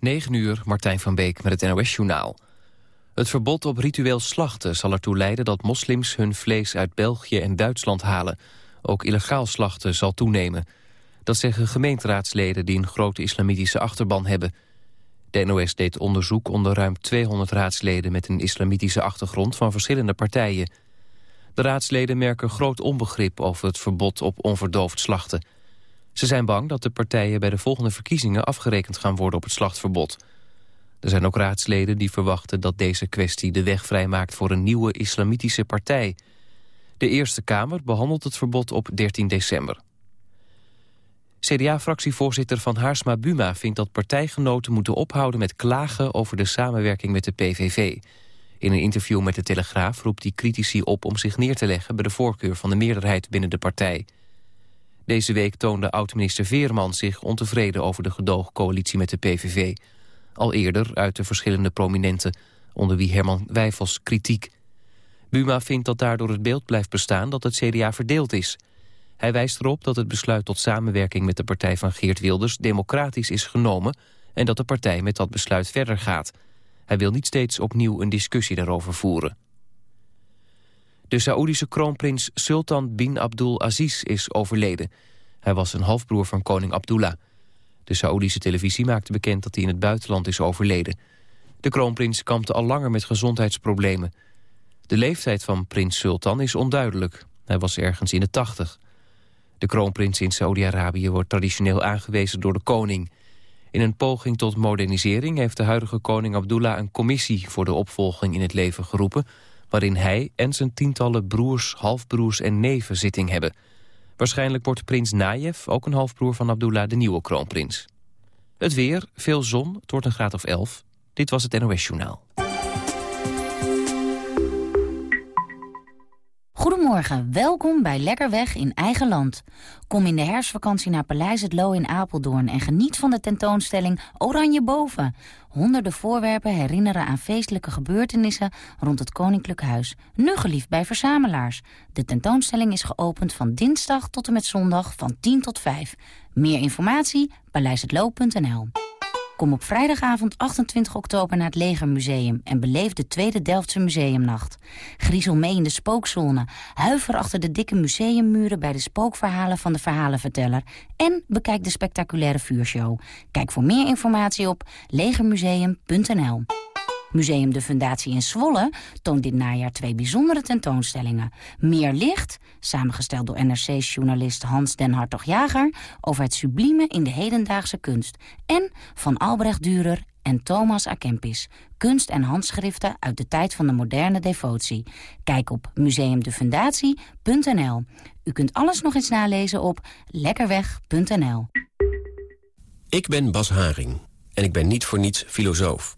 9 uur, Martijn van Beek met het NOS-journaal. Het verbod op ritueel slachten zal ertoe leiden dat moslims hun vlees uit België en Duitsland halen. Ook illegaal slachten zal toenemen. Dat zeggen gemeenteraadsleden die een grote islamitische achterban hebben. De NOS deed onderzoek onder ruim 200 raadsleden met een islamitische achtergrond van verschillende partijen. De raadsleden merken groot onbegrip over het verbod op onverdoofd slachten. Ze zijn bang dat de partijen bij de volgende verkiezingen afgerekend gaan worden op het slachtverbod. Er zijn ook raadsleden die verwachten dat deze kwestie de weg vrijmaakt voor een nieuwe islamitische partij. De Eerste Kamer behandelt het verbod op 13 december. CDA-fractievoorzitter Van Haarsma Buma vindt dat partijgenoten moeten ophouden met klagen over de samenwerking met de PVV. In een interview met de Telegraaf roept hij critici op om zich neer te leggen bij de voorkeur van de meerderheid binnen de partij. Deze week toonde oud-minister Veerman zich ontevreden over de gedoogcoalitie met de PVV. Al eerder uit de verschillende prominenten, onder wie Herman Wijfels kritiek. Buma vindt dat daardoor het beeld blijft bestaan dat het CDA verdeeld is. Hij wijst erop dat het besluit tot samenwerking met de partij van Geert Wilders democratisch is genomen en dat de partij met dat besluit verder gaat. Hij wil niet steeds opnieuw een discussie daarover voeren. De Saoedische kroonprins Sultan bin Abdul Aziz is overleden. Hij was een halfbroer van koning Abdullah. De Saoedische televisie maakte bekend dat hij in het buitenland is overleden. De kroonprins kampte al langer met gezondheidsproblemen. De leeftijd van prins Sultan is onduidelijk. Hij was ergens in de tachtig. De kroonprins in Saoedi-Arabië wordt traditioneel aangewezen door de koning. In een poging tot modernisering heeft de huidige koning Abdullah een commissie voor de opvolging in het leven geroepen, waarin hij en zijn tientallen broers, halfbroers en neven zitting hebben. Waarschijnlijk wordt prins Nayef, ook een halfbroer van Abdullah, de nieuwe kroonprins. Het weer, veel zon, het wordt een graad of 11. Dit was het NOS Journaal. Goedemorgen, welkom bij Lekkerweg in eigen land. Kom in de herfstvakantie naar Paleis het Loo in Apeldoorn... en geniet van de tentoonstelling Oranje Boven. Honderden voorwerpen herinneren aan feestelijke gebeurtenissen rond het Koninklijk Huis. Nu geliefd bij verzamelaars. De tentoonstelling is geopend van dinsdag tot en met zondag van 10 tot 5. Meer informatie, paleishetloo.nl. Kom op vrijdagavond 28 oktober naar het Legermuseum... en beleef de Tweede Delftse Museumnacht. Griezel mee in de spookzone. Huiver achter de dikke museummuren... bij de spookverhalen van de verhalenverteller. En bekijk de spectaculaire vuurshow. Kijk voor meer informatie op legermuseum.nl. Museum de Fundatie in Zwolle toont dit najaar twee bijzondere tentoonstellingen. Meer licht, samengesteld door NRC-journalist Hans den Hartog-Jager... over het sublieme in de hedendaagse kunst. En van Albrecht Dürer en Thomas A. Kempis. Kunst en handschriften uit de tijd van de moderne devotie. Kijk op museumdefundatie.nl. U kunt alles nog eens nalezen op lekkerweg.nl. Ik ben Bas Haring en ik ben niet voor niets filosoof.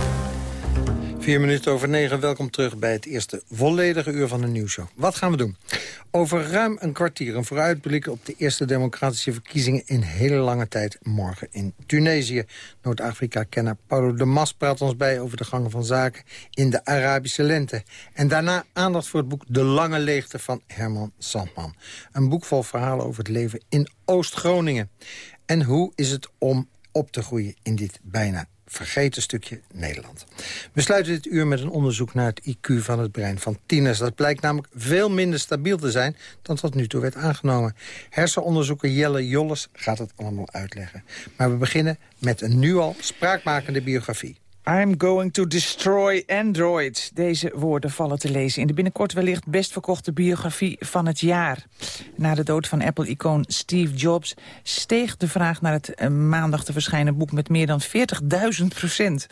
Vier minuten over negen, welkom terug bij het eerste volledige uur van de nieuwsshow. Wat gaan we doen? Over ruim een kwartier een vooruitblik op de eerste democratische verkiezingen in hele lange tijd morgen in Tunesië. Noord-Afrika-kenner Paulo de Mas praat ons bij over de gangen van zaken in de Arabische lente. En daarna aandacht voor het boek De Lange Leegte van Herman Sandman. Een boek vol verhalen over het leven in Oost-Groningen. En hoe is het om op te groeien in dit bijna vergeten stukje Nederland. We sluiten dit uur met een onderzoek naar het IQ van het brein van tieners. Dat blijkt namelijk veel minder stabiel te zijn dan tot nu toe werd aangenomen. Hersenonderzoeker Jelle Jolles gaat het allemaal uitleggen. Maar we beginnen met een nu al spraakmakende biografie. I'm going to destroy Android. Deze woorden vallen te lezen in de binnenkort wellicht best verkochte biografie van het jaar. Na de dood van Apple-icoon Steve Jobs steeg de vraag naar het eh, maandag te verschijnen boek met meer dan 40.000 procent.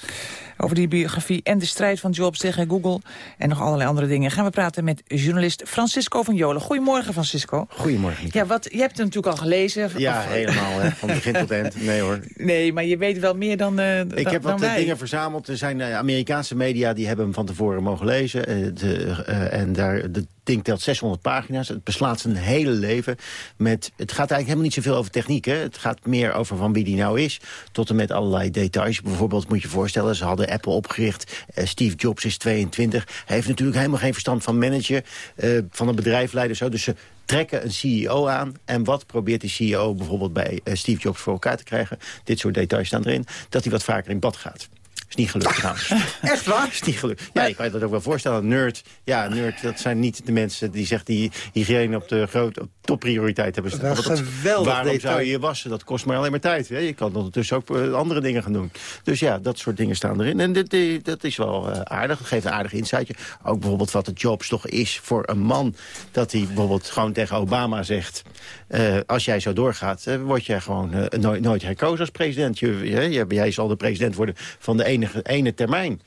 Over die biografie en de strijd van Jobs tegen Google en nog allerlei andere dingen gaan we praten met journalist Francisco van Jolen. Goedemorgen Francisco. Goedemorgen. Ja, wat, je hebt het natuurlijk al gelezen. Ja, helemaal, hè, van begin tot eind. Nee hoor. Nee, maar je weet wel meer dan uh, Ik heb wat dingen verzameld. Er zijn uh, Amerikaanse media die hebben hem van tevoren mogen lezen. Uh, de, en daar, de ding telt 600 pagina's. Het beslaat zijn hele leven. Met, het gaat eigenlijk helemaal niet zoveel over techniek. Hè. Het gaat meer over van wie die nou is. Tot en met allerlei details. Bijvoorbeeld moet je voorstellen, ze hadden Apple opgericht. Steve Jobs is 22. Hij heeft natuurlijk helemaal geen verstand van manager. van een bedrijf leiden. Zo. Dus ze trekken een CEO aan. En wat probeert die CEO bijvoorbeeld bij Steve Jobs voor elkaar te krijgen? Dit soort details staan erin. Dat hij wat vaker in bad gaat. Is niet gelukt trouwens. Echt waar? Is niet gelukt. Ja, ik kan je dat ook wel voorstellen. Nerd, ja, nerd, dat zijn niet de mensen die zegt die hygiëne op de grote topprioriteit hebben staan. Dat geweldig Waarom detail. zou je je wassen? Dat kost maar alleen maar tijd. Hè? Je kan ondertussen ook uh, andere dingen gaan doen. Dus ja, dat soort dingen staan erin. En dit, dit, dat is wel uh, aardig. Dat geeft een aardig insightje. Ook bijvoorbeeld wat de Jobs toch is voor een man. Dat hij bijvoorbeeld gewoon tegen Obama zegt... Uh, als jij zo doorgaat, word jij gewoon nooit, nooit herkozen als president. Je, je, jij zal de president worden van de enige, ene termijn.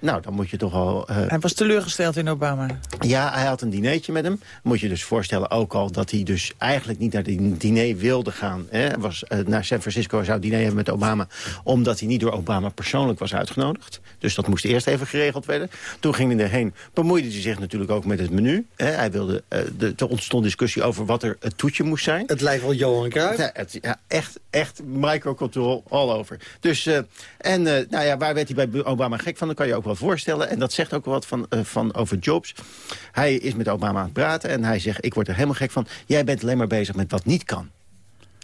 nou, dan moet je toch al... hij was teleurgesteld in Obama. Ja, hij had een dinertje met hem. Moet je dus voorstellen ook al dat hij dus eigenlijk niet naar die diner wilde gaan. Hè. Hij was uh, naar San Francisco, zou diner hebben met Obama... omdat hij niet door Obama persoonlijk was uitgenodigd. Dus dat moest eerst even geregeld worden. Toen ging hij erheen, bemoeide hij zich natuurlijk ook met het menu. Hè. Hij wilde, uh, de, er ontstond discussie over wat er het toetje moest zijn. Het lijkt wel Johan Cruijff. Ja, het, ja, echt, echt microcontrol all over. Dus, uh, en nou ja, waar werd hij bij Obama gek van? Dat kan je ook wel voorstellen. En dat zegt ook wel wat van, van over Jobs. Hij is met Obama aan het praten en hij zegt... ik word er helemaal gek van. Jij bent alleen maar bezig met wat niet kan.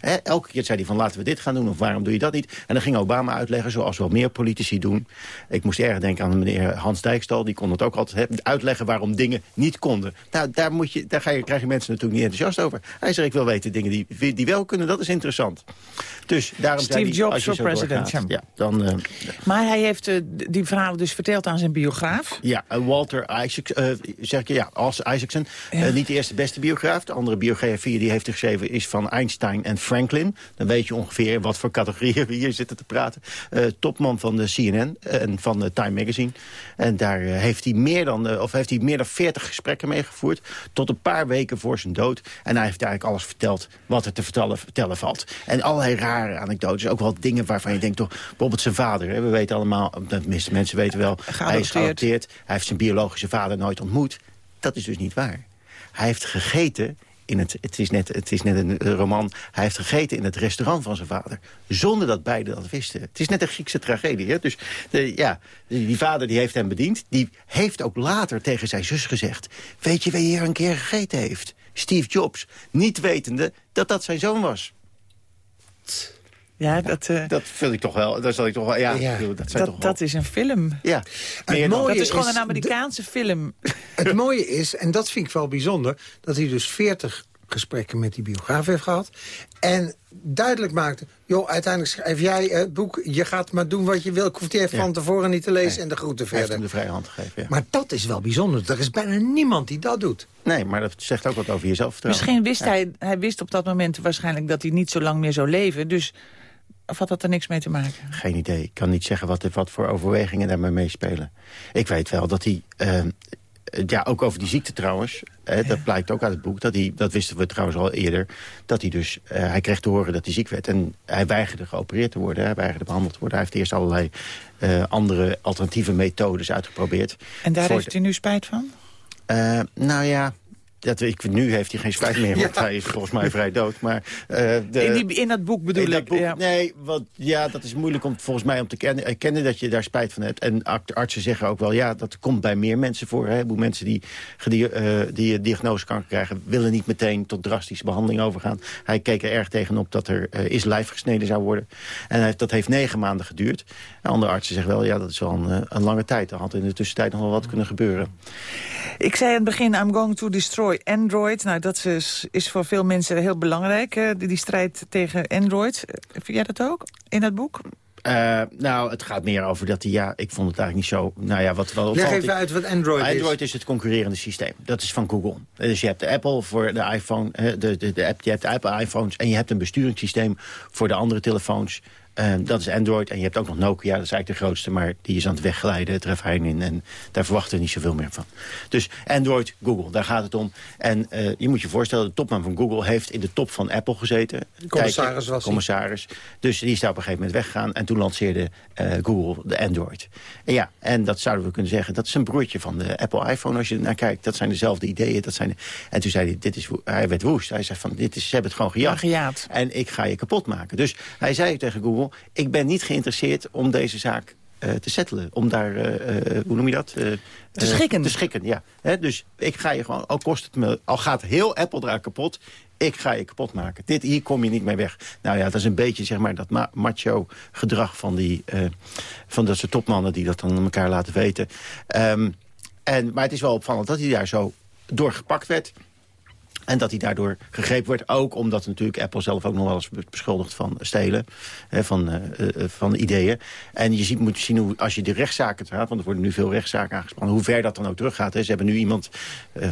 He, elke keer zei hij van laten we dit gaan doen of waarom doe je dat niet. En dan ging Obama uitleggen zoals wel meer politici doen. Ik moest erg denken aan meneer Hans Dijkstal. Die kon het ook altijd he, uitleggen waarom dingen niet konden. Nou, daar, moet je, daar ga je, krijg je mensen natuurlijk niet enthousiast over. Hij zegt ik wil weten dingen die, die wel kunnen. Dat is interessant. Dus daarom Steve Jobs voor president. Doorgaat, ja, dan, uh, maar hij heeft uh, die verhalen dus verteld aan zijn biograaf. Ja, uh, Walter Isaacson, zeg ik, ja, als Isaacson. Ja. niet de eerste beste biograaf. De andere biografie die heeft geschreven is van Einstein en Franklin. Dan weet je ongeveer wat voor categorieën we hier zitten te praten. Uh, topman van de CNN en van de Time Magazine. En daar uh, heeft, hij meer dan, of heeft hij meer dan 40 gesprekken mee gevoerd. Tot een paar weken voor zijn dood. En hij heeft eigenlijk alles verteld wat er te vertellen, vertellen valt. En allerlei rare anekdotes. Ook wel dingen waarvan je denkt, toch, bijvoorbeeld zijn vader. Hè, we weten allemaal, de meeste mensen weten wel, hij is geadopteerd. Hij heeft zijn biologische vader nooit ontmoet. Dat is dus niet waar. Hij heeft gegeten in het, het, is net, het is net een roman. Hij heeft gegeten in het restaurant van zijn vader. Zonder dat beiden dat wisten. Het is net een Griekse tragedie. Hè? Dus ja, die vader die heeft hem bediend. Die heeft ook later tegen zijn zus gezegd... weet je wie hier een keer gegeten heeft? Steve Jobs. Niet wetende dat dat zijn zoon was. Ja, dat, uh, dat vind ik toch wel. Dat zal ik toch wel. Ja, ja. dat, zijn dat, toch wel. dat is een film. Ja. Het mooie dat is gewoon is een Amerikaanse de, film. Het mooie is, en dat vind ik wel bijzonder... dat hij dus 40 gesprekken met die biograaf heeft gehad. En duidelijk maakte... joh, uiteindelijk schrijf jij het boek... je gaat maar doen wat je wil. Ik hoef die even ja. van tevoren niet te lezen nee. en de groeten verder. Hij heeft hem de vrije hand gegeven, ja. Maar dat is wel bijzonder. Er is bijna niemand die dat doet. Nee, maar dat zegt ook wat over jezelf. Misschien wist ja. hij... Hij wist op dat moment waarschijnlijk dat hij niet zo lang meer zou leven. Dus... Of had dat er niks mee te maken? Geen idee. Ik kan niet zeggen wat, wat voor overwegingen daarmee meespelen. Ik weet wel dat hij... Uh, ja, ook over die ziekte trouwens. Hè, ja. Dat blijkt ook uit het boek. Dat, hij, dat wisten we trouwens al eerder. Dat hij dus... Uh, hij kreeg te horen dat hij ziek werd. En hij weigerde geopereerd te worden. Hij weigerde behandeld te worden. Hij heeft eerst allerlei uh, andere alternatieve methodes uitgeprobeerd. En daar heeft u nu spijt van? Uh, nou ja... Dat, ik, nu heeft hij geen spijt meer, want ja. hij is volgens mij vrij dood. Maar, uh, de, in, die, in dat boek bedoel in dat ik? Boek, ja. Nee, want, ja, dat is moeilijk om volgens mij om te kennen, erkennen dat je daar spijt van hebt. En artsen zeggen ook wel, ja, dat komt bij meer mensen voor. Hè. Mensen die, die, uh, die diagnose kanker krijgen, willen niet meteen tot drastische behandeling overgaan. Hij keek er erg tegenop dat er uh, is lijf gesneden zou worden. En hij, dat heeft negen maanden geduurd. En andere artsen zeggen wel, ja, dat is wel een, een lange tijd. Er had in de tussentijd nog wel wat kunnen gebeuren. Ik zei in het begin, I'm going to destroy Android. Nou, dat is, is voor veel mensen heel belangrijk, hè, die, die strijd tegen Android. Vind jij dat ook in dat boek? Uh, nou, het gaat meer over dat hij, ja, ik vond het eigenlijk niet zo... Nou ja, wat wel Leg even uit wat Android, is. Android is het concurrerende systeem. Dat is van Google. Dus je hebt de Apple voor de iPhone, de, de, de app, je hebt de Apple iPhones... en je hebt een besturingssysteem voor de andere telefoons. Ehm, dat is Android. En je hebt ook nog Nokia, dat is eigenlijk de grootste... maar die is aan het wegglijden, het refijn in. En daar verwachten we niet zoveel meer van. Dus Android, Google, daar gaat het om. En uh, je moet je voorstellen, de topman van Google... heeft in de top van Apple gezeten. Commissaris was Commissaris. Dus die is daar op een gegeven moment weggegaan. En toen lanceerde uh, Google de Android. En ja, en dat zouden we kunnen zeggen... dat is een broertje van de Apple iPhone als je er naar kijkt. Dat zijn dezelfde ideeën. Dat zijn En toen zei hij, dit is, hij werd woest. Hij zei van, dit is, ze hebben het gewoon gejaagd. Ja, gejaagd. En ik ga je kapot maken. Dus hij zei tegen Google ik ben niet geïnteresseerd om deze zaak uh, te settelen. Om daar, uh, hoe noem je dat? te schikken. Te schikken, ja. dus ik ga je gewoon, al kost het me, al gaat heel Apple eruit kapot, ik ga je kapot maken. Dit, hier kom je niet mee weg. Nou ja, dat is een beetje zeg maar, dat macho gedrag van, die, van dat soort topmannen die dat dan aan elkaar laten weten. Um, en, maar het is wel opvallend dat hij daar zo doorgepakt werd. En dat hij daardoor gegrepen wordt. Ook omdat natuurlijk Apple zelf ook nog wel eens beschuldigd van stelen. Hè, van, uh, van ideeën. En je ziet, moet zien hoe, als je de rechtszaken gaat. Want er worden nu veel rechtszaken aangespannen. Hoe ver dat dan ook teruggaat. Hè. Ze hebben nu iemand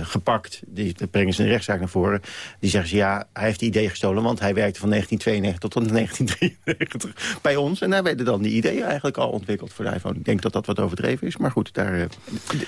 gepakt. Die brengen ze een rechtszaak naar voren. Die zeggen ze ja, hij heeft die idee gestolen. Want hij werkte van 1992 tot 1993 bij ons. En daar werden dan die ideeën eigenlijk al ontwikkeld voor de iPhone. Ik denk dat dat wat overdreven is. Maar goed, daar...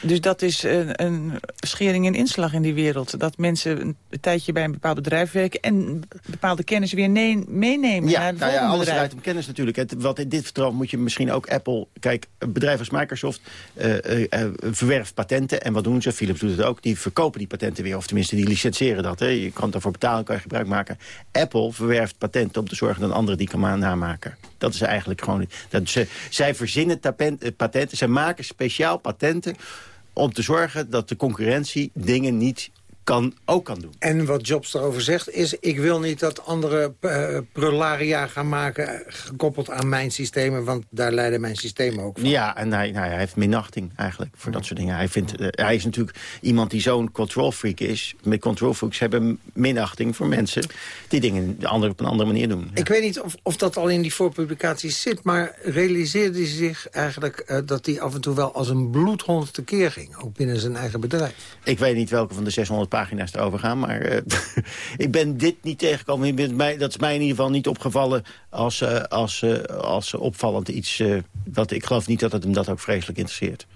Dus dat is een, een schering en inslag in die wereld. Dat mensen een tijdje bij een bepaald bedrijf werken... en bepaalde kennis weer meenemen ja, naar nou ja, alles draait om kennis natuurlijk. Het, wat in dit geval moet je misschien ook Apple... Kijk, een bedrijf als Microsoft uh, uh, verwerft patenten. En wat doen ze? Philips doet het ook. Die verkopen die patenten weer. Of tenminste, die licentiëren dat. Hè. Je kan daarvoor betalen, kan je gebruik maken. Apple verwerft patenten om te zorgen dat anderen die kan namaken. Dat is eigenlijk gewoon... Dat ze, zij verzinnen patenten. Zij maken speciaal patenten om te zorgen dat de concurrentie dingen niet kan, ook kan doen. En wat Jobs erover zegt is... ik wil niet dat andere uh, prularia gaan maken... gekoppeld aan mijn systemen, want daar leiden mijn systemen ook van. Ja, en hij, nou, hij heeft minachting eigenlijk voor dat soort dingen. Hij, vindt, uh, hij is natuurlijk iemand die zo'n control freak is. Met control freaks hebben minachting voor mensen... die dingen op een andere manier doen. Ik weet niet of, of dat al in die voorpublicaties zit... maar realiseerde hij zich eigenlijk uh, dat hij af en toe wel als een bloedhond tekeer ging. Ook binnen zijn eigen bedrijf. Ik weet niet welke van de 600 pagina's erover gaan. Maar uh, ik ben dit niet tegengekomen. dat is mij in ieder geval niet opgevallen als, uh, als, uh, als opvallend iets. wat, ik geloof niet dat het hem dat ook vreselijk interesseert.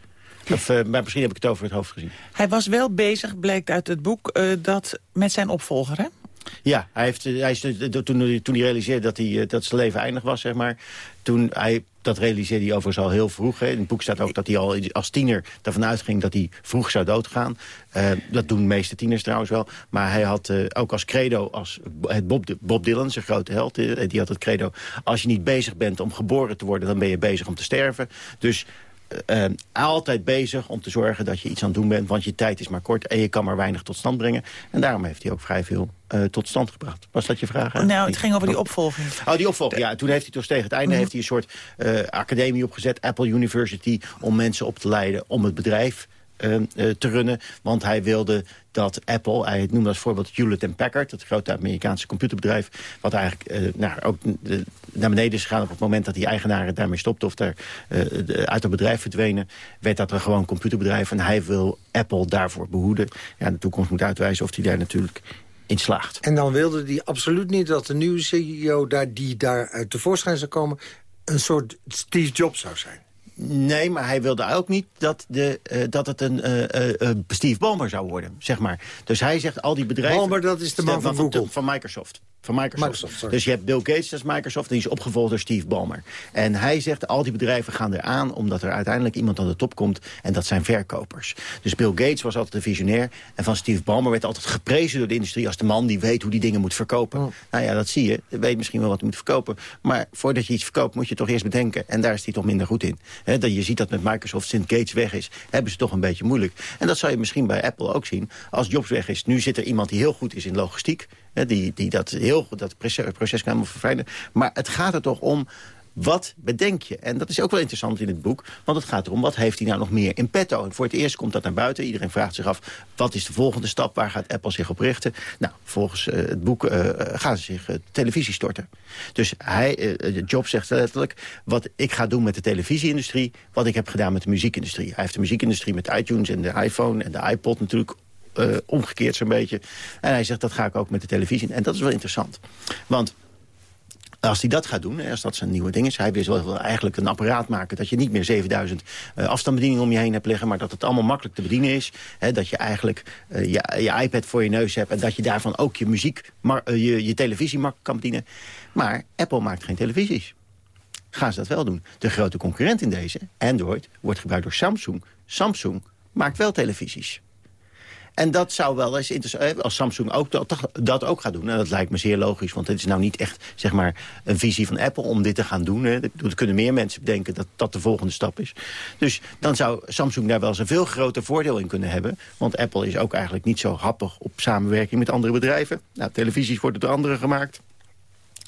Of, maar misschien heb ik het over het hoofd gezien. Hij was wel bezig, blijkt uit het boek, dat met zijn opvolger, hè? Ja, hij, heeft, hij is, toen, toen hij realiseerde dat, hij, dat zijn leven eindig was, zeg maar... toen hij dat realiseerde hij overigens al heel vroeg. Hè. In het boek staat ook dat hij al als tiener ervan uitging dat hij vroeg zou doodgaan. Dat doen de meeste tieners trouwens wel. Maar hij had ook als credo, als het Bob, Bob Dylan, zijn grote held... Die had het credo, als je niet bezig bent om geboren te worden... dan ben je bezig om te sterven. Dus uh, altijd bezig om te zorgen dat je iets aan het doen bent. Want je tijd is maar kort en je kan maar weinig tot stand brengen. En daarom heeft hij ook vrij veel uh, tot stand gebracht. Was dat je vraag? Nou, het ging over die opvolging. Oh, die opvolging, ja. Toen heeft hij toch tegen het einde mhm. heeft hij een soort uh, academie opgezet. Apple University, om mensen op te leiden om het bedrijf te runnen. Want hij wilde dat Apple, hij noemde als voorbeeld Hewlett Packard... dat grote Amerikaanse computerbedrijf... wat eigenlijk uh, nou, ook naar beneden is gegaan op het moment dat die eigenaren daarmee stopten... of daar uh, uit het bedrijf verdwenen, werd dat een gewoon computerbedrijf. En hij wil Apple daarvoor behoeden. Ja, de toekomst moet uitwijzen of hij daar natuurlijk in slaagt. En dan wilde hij absoluut niet dat de nieuwe CEO daar, die daar uit tevoorschijn zou komen... een soort Steve Jobs zou zijn. Nee, maar hij wilde ook niet dat, de, uh, dat het een uh, uh, Steve Ballmer zou worden, zeg maar. Dus hij zegt al die bedrijven... Ballmer, dat is de man van, van Google. Van Microsoft. Van Microsoft. dus je hebt Bill Gates, dat is Microsoft, en die is opgevolgd door Steve Ballmer. En hij zegt, al die bedrijven gaan eraan omdat er uiteindelijk iemand aan de top komt. En dat zijn verkopers. Dus Bill Gates was altijd een visionair. En van Steve Ballmer werd altijd geprezen door de industrie... als de man die weet hoe die dingen moet verkopen. Oh. Nou ja, dat zie je. Je weet misschien wel wat hij moet verkopen. Maar voordat je iets verkoopt, moet je toch eerst bedenken. En daar is hij toch minder goed in. dat je ziet dat met Microsoft, sinds Gates weg is... hebben ze toch een beetje moeilijk. En dat zou je misschien bij Apple ook zien. Als Jobs weg is, nu zit er iemand die heel goed is in logistiek die, die dat heel goed, dat proces kan verfijnen. Maar het gaat er toch om wat bedenk je? En dat is ook wel interessant in het boek. Want het gaat erom, wat heeft hij nou nog meer in petto? En voor het eerst komt dat naar buiten. Iedereen vraagt zich af, wat is de volgende stap? Waar gaat Apple zich op richten? Nou, volgens uh, het boek uh, gaan ze zich uh, televisie storten. Dus hij, Jobs zegt letterlijk... wat ik ga doen met de televisieindustrie... wat ik heb gedaan met de muziekindustrie. Hij heeft de muziekindustrie met iTunes en de iPhone en de iPod natuurlijk... omgekeerd zo'n beetje. En hij zegt, dat ga ik ook met de televisie. En dat is wel interessant. Want als hij dat gaat doen, als dat zijn nieuwe ding is... hij wil eigenlijk een apparaat maken dat je niet meer 7000 uh, afstandsbedieningen om je heen hebt liggen... maar dat het allemaal makkelijk te bedienen is. Hè, dat je eigenlijk uh, je, je, iPad voor je neus hebt... en dat je daarvan ook je muziek, maar, je, je televisie makkelijk kan bedienen. Maar Apple maakt geen televisies. Gaan ze dat wel doen? De grote concurrent in deze, Android, wordt gebruikt door Samsung. Samsung maakt wel televisies. En dat zou wel eens interessant... Als Samsung ook dat, ook gaat doen. En dat lijkt me zeer logisch. Want het is nou niet echt zeg maar, een visie van Apple om dit te gaan doen. Er kunnen meer mensen bedenken dat dat de volgende stap is. Dus dan zou Samsung daar wel eens een veel groter voordeel in kunnen hebben. Want Apple is ook eigenlijk niet zo happig op samenwerking met andere bedrijven. Nou, televisies worden door anderen gemaakt.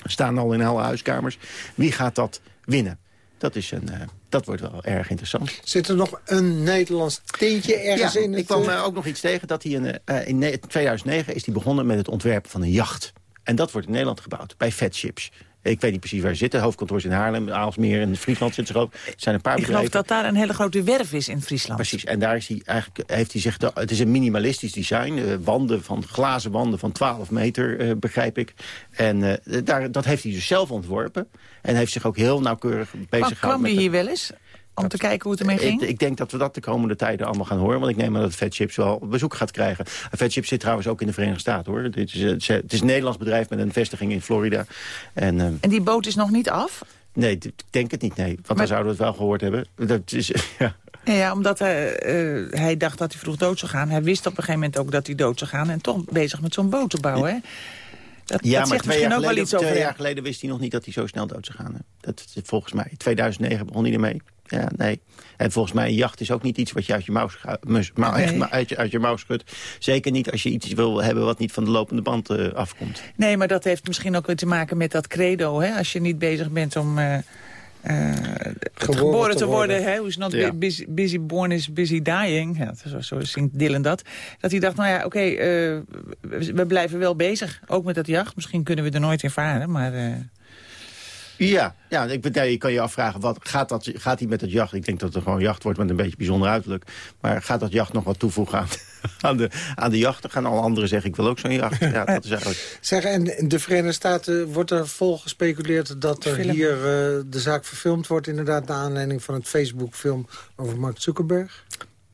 Staan al in alle huiskamers. Wie gaat dat winnen? Dat, is een, uh, dat wordt wel erg interessant. Zit er nog een Nederlands tintje ergens ja, in? ik kwam uh, ook nog iets tegen. dat hij in, uh, in 2009 is hij begonnen met het ontwerpen van een jacht. En dat wordt in Nederland gebouwd, bij Fatships. Ik weet niet precies waar ze zitten. Hoofdkantoor is in Haarlem, Aalsmeer en Friesland zitten ze ook. Het zijn een paar ik bedrijven. geloof dat daar een hele grote werf is in Friesland. Precies, en daar is hij eigenlijk, heeft hij zich... Het is een minimalistisch design. Uh, wanden van, glazen wanden van 12 meter, uh, begrijp ik. En uh, daar, dat heeft hij dus zelf ontworpen. En heeft zich ook heel nauwkeurig bezig gehouden. kwam hij hier wel eens? Om te kijken hoe het ermee ging? Ik, ik, denk dat we dat de komende tijden allemaal gaan horen. Want ik neem aan dat Fat Chips wel bezoek gaat krijgen. Fat Chips zit trouwens ook in de Verenigde Staten. hoor. Dit is, het, is, het is een Nederlands bedrijf met een vestiging in Florida. En, uh, en die boot is nog niet af? Nee, ik denk het niet, nee. Want maar, dan zouden we het wel gehoord hebben. Dat is, ja. Ja, omdat hij, uh, hij dacht dat hij vroeg dood zou gaan. Hij wist op een gegeven moment ook dat hij dood zou gaan. En toch bezig met zo'n boot te bouwen, hè? Dat, ja, dat maar zegt twee, jaar ook geleden, wel iets over twee jaar geleden wist hij nog niet dat hij zo snel dood zou gaan. Hè. Dat volgens mij. 2009 begon hij ermee. Ja, nee. En volgens mij, een jacht is ook niet iets wat je uit je mouw, maar Nee. echt uit, je, uit je mouw schudt. Zeker niet als je iets wil hebben wat niet van de lopende band eh, afkomt. Nee, maar dat heeft misschien ook weer te maken met dat credo. Hè? Als je niet bezig bent om eh, eh, geboren, te te worden. worden. Hè? Who's not Ja. busy, busy born is busy dying. Ja, zo, zo zingt Dylan dat. Dat hij dacht, nou ja, oké, eh, we, we blijven wel bezig. Ook met dat jacht. Misschien kunnen we er nooit in varen, maar... eh, Ja, ja ik, ja, je kan je afvragen, wat, gaat, dat, gaat hij met het jacht? Ik denk dat het gewoon jacht wordt met een beetje bijzonder uiterlijk. Maar gaat dat jacht nog wat toevoegen aan, aan, de, aan de jacht? Dan gaan alle anderen zeggen, ik wil ook zo'n jacht. Ja, dat is eigenlijk... Zeg, en in de Verenigde Staten wordt er vol gespeculeerd... dat er Film. hier eh, de zaak verfilmd wordt... inderdaad naar aanleiding van het Facebook-film over Mark Zuckerberg?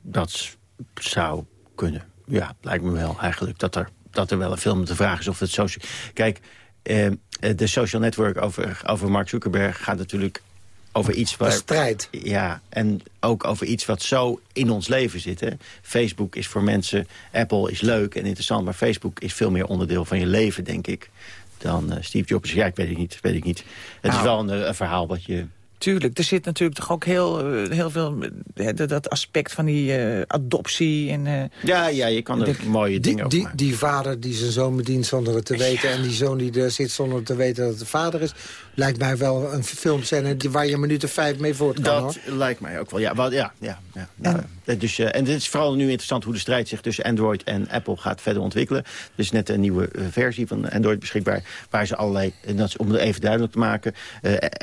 Dat zou kunnen. Ja, lijkt me wel eigenlijk. Dat er, dat er wel een film te vragen is of het social... Kijk, eh, de social network over, over Mark Zuckerberg gaat natuurlijk over iets Een waar... strijd. Ja, en ook over iets wat zo in ons leven zit. Hè. Facebook is voor mensen... Apple is leuk en interessant, maar Facebook is veel meer onderdeel van je leven, denk ik. Dan eh, Steve Jobs. Ja, ik weet het niet. Weet ik niet. Het is Nou. wel een, een verhaal wat je... Tuurlijk, er zit natuurlijk toch ook heel, eh, heel veel... eh, dat, aspect van die eh, adoptie en... eh, Ja, ja, je kan er mooie Die, dingen over die, maken. die vader die zijn zoon bedient zonder het te weten... en die zoon die er zit zonder te weten dat het de vader is... lijkt mij wel een filmscène die- waar je minuten vijf mee voort kan, hoor. Dat lijkt mij ook wel. Ja, ja, ja, ja, ja. Eh, Dus, eh, en het is vooral nu interessant hoe de strijd zich tussen Android en Apple gaat verder ontwikkelen. Er is net een nieuwe eh, versie van Android beschikbaar... waar ze allerlei, en dat is om het even duidelijk te maken...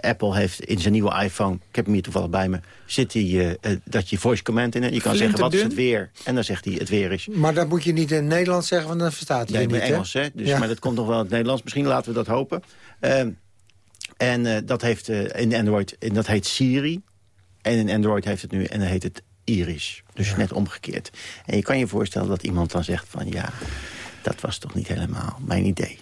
Apple heeft in zijn nieuwe iPhone, ik heb hem hier toevallig bij me... zit eh, dat je voice command in. Je kan zeggen, wat is het weer? En dan zegt hij, het weer is... Maar dat moet je niet in het Nederlands zeggen, want dan verstaat hij Nee, niet, hè? Engels, hè? Dus, Ja. Maar dat komt nog wel in het Nederlands. Misschien laten we dat hopen. Ehm, en eh, dat heeft eh, in Android, en dat heet Siri. En in Android heeft het nu, en dan heet het Iris. Dus net omgekeerd. En je kan je voorstellen dat iemand dan zegt van... ja, dat was toch niet helemaal mijn idee.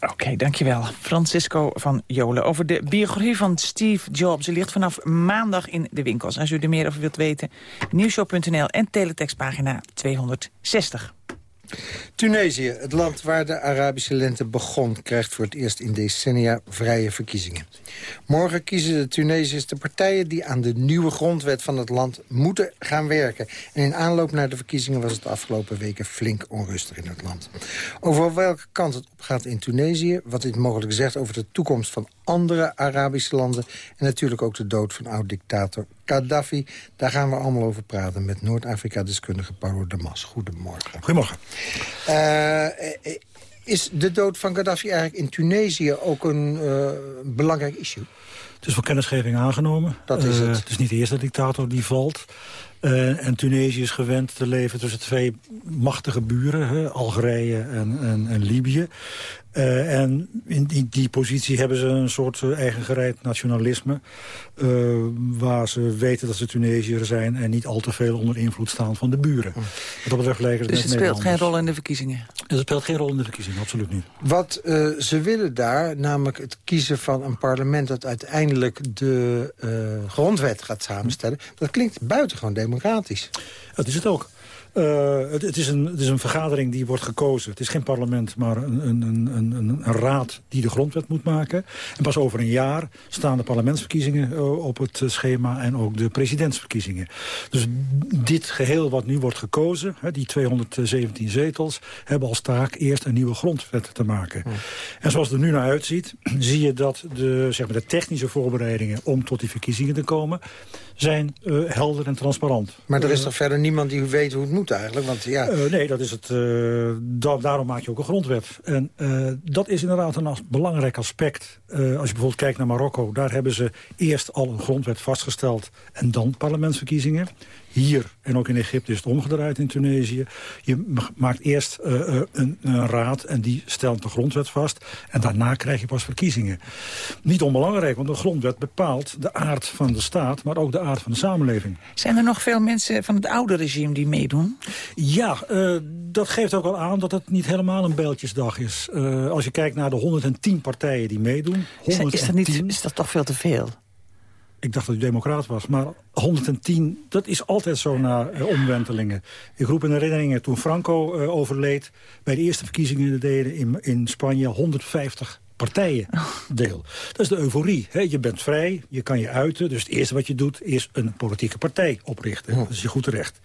Oké, dankjewel. Francisco van Jolen over de biografie van Steve Jobs. Ze ligt vanaf maandag in de winkels. Als u er meer over wilt weten, nieuwshow.nl en teletextpagina 260. Tunesië, het land waar de Arabische lente begon... krijgt voor het eerst in decennia vrije verkiezingen. Morgen kiezen de Tunesiërs de partijen... die aan de nieuwe grondwet van het land moeten gaan werken. En in aanloop naar de verkiezingen was het de afgelopen weken flink onrustig in het land. Over welke kant het opgaat in Tunesië... wat dit mogelijk zegt over de toekomst van andere Arabische landen... en natuurlijk ook de dood van oud-dictator Gaddafi. Daar gaan we allemaal over praten met Noord-Afrika-deskundige Paulo Damas. Goedemorgen. Goedemorgen. Uh, is de dood van Gaddafi eigenlijk in Tunesië ook een uh, belangrijk issue? Het is voor kennisgeving aangenomen. Dat is het. Uh, het is niet de eerste dictator die valt. Uh, en Tunesië is gewend te leven tussen twee machtige buren, hè, Algerije en, en, en Libië. Uh, en in die, die, positie hebben ze een soort uh, eigen gereid nationalisme... Uh, waar ze weten dat ze Tunesiërs zijn... en niet al te veel onder invloed staan van de buren. Wat dat betreft lijken dus het speelt geen rol in de verkiezingen? Het speelt geen rol in de verkiezingen, absoluut niet. Wat ze willen daar, namelijk het kiezen van een parlement... dat uiteindelijk de grondwet gaat samenstellen... dat klinkt buitengewoon democratisch. Dat is het ook. Uh, het, het, is een, het is een vergadering die wordt gekozen. Het is geen parlement, maar een, een, een, een, een raad die de grondwet moet maken. En pas over een jaar staan de parlementsverkiezingen uh, op het schema... en ook de presidentsverkiezingen. Dus dit geheel wat nu wordt gekozen, hè, die 217 zetels... hebben als taak eerst een nieuwe grondwet te maken. En zoals het er nu naar uitziet, zie je dat de, zeg maar, de technische voorbereidingen... om tot die verkiezingen te komen zijn uh, helder en transparant. Maar er is toch verder niemand die weet hoe het moet eigenlijk? Want, ja... Uh, nee, dat is het, da daarom maak je ook een grondwet. En dat is inderdaad een belangrijk aspect. als je bijvoorbeeld kijkt naar Marokko... daar hebben ze eerst al een grondwet vastgesteld... en dan parlementsverkiezingen. Hier en ook in Egypte is het omgedraaid in Tunesië. Je maakt eerst uh, een, een, raad en die stelt de grondwet vast. En daarna krijg je pas verkiezingen. Niet onbelangrijk, want de grondwet bepaalt de aard van de staat... maar ook de aard van de samenleving. Zijn er nog veel mensen van het oude regime die meedoen? Ja, uh, dat geeft ook wel aan dat het niet helemaal een bijltjesdag is. Uh, als je kijkt naar de 110 partijen die meedoen... 110, is, dat niet, is dat toch veel te veel? Ik dacht dat u democraat was, maar 110, dat is altijd zo na uh, omwentelingen. Ik roep in herinneringen toen Franco uh, overleed... bij de eerste verkiezingen deden in, in Spanje 150 partijen deel. Dat is de euforie. Hè? Je bent vrij, je kan je uiten. Dus het eerste wat je doet is een politieke partij oprichten. Dat is je goed recht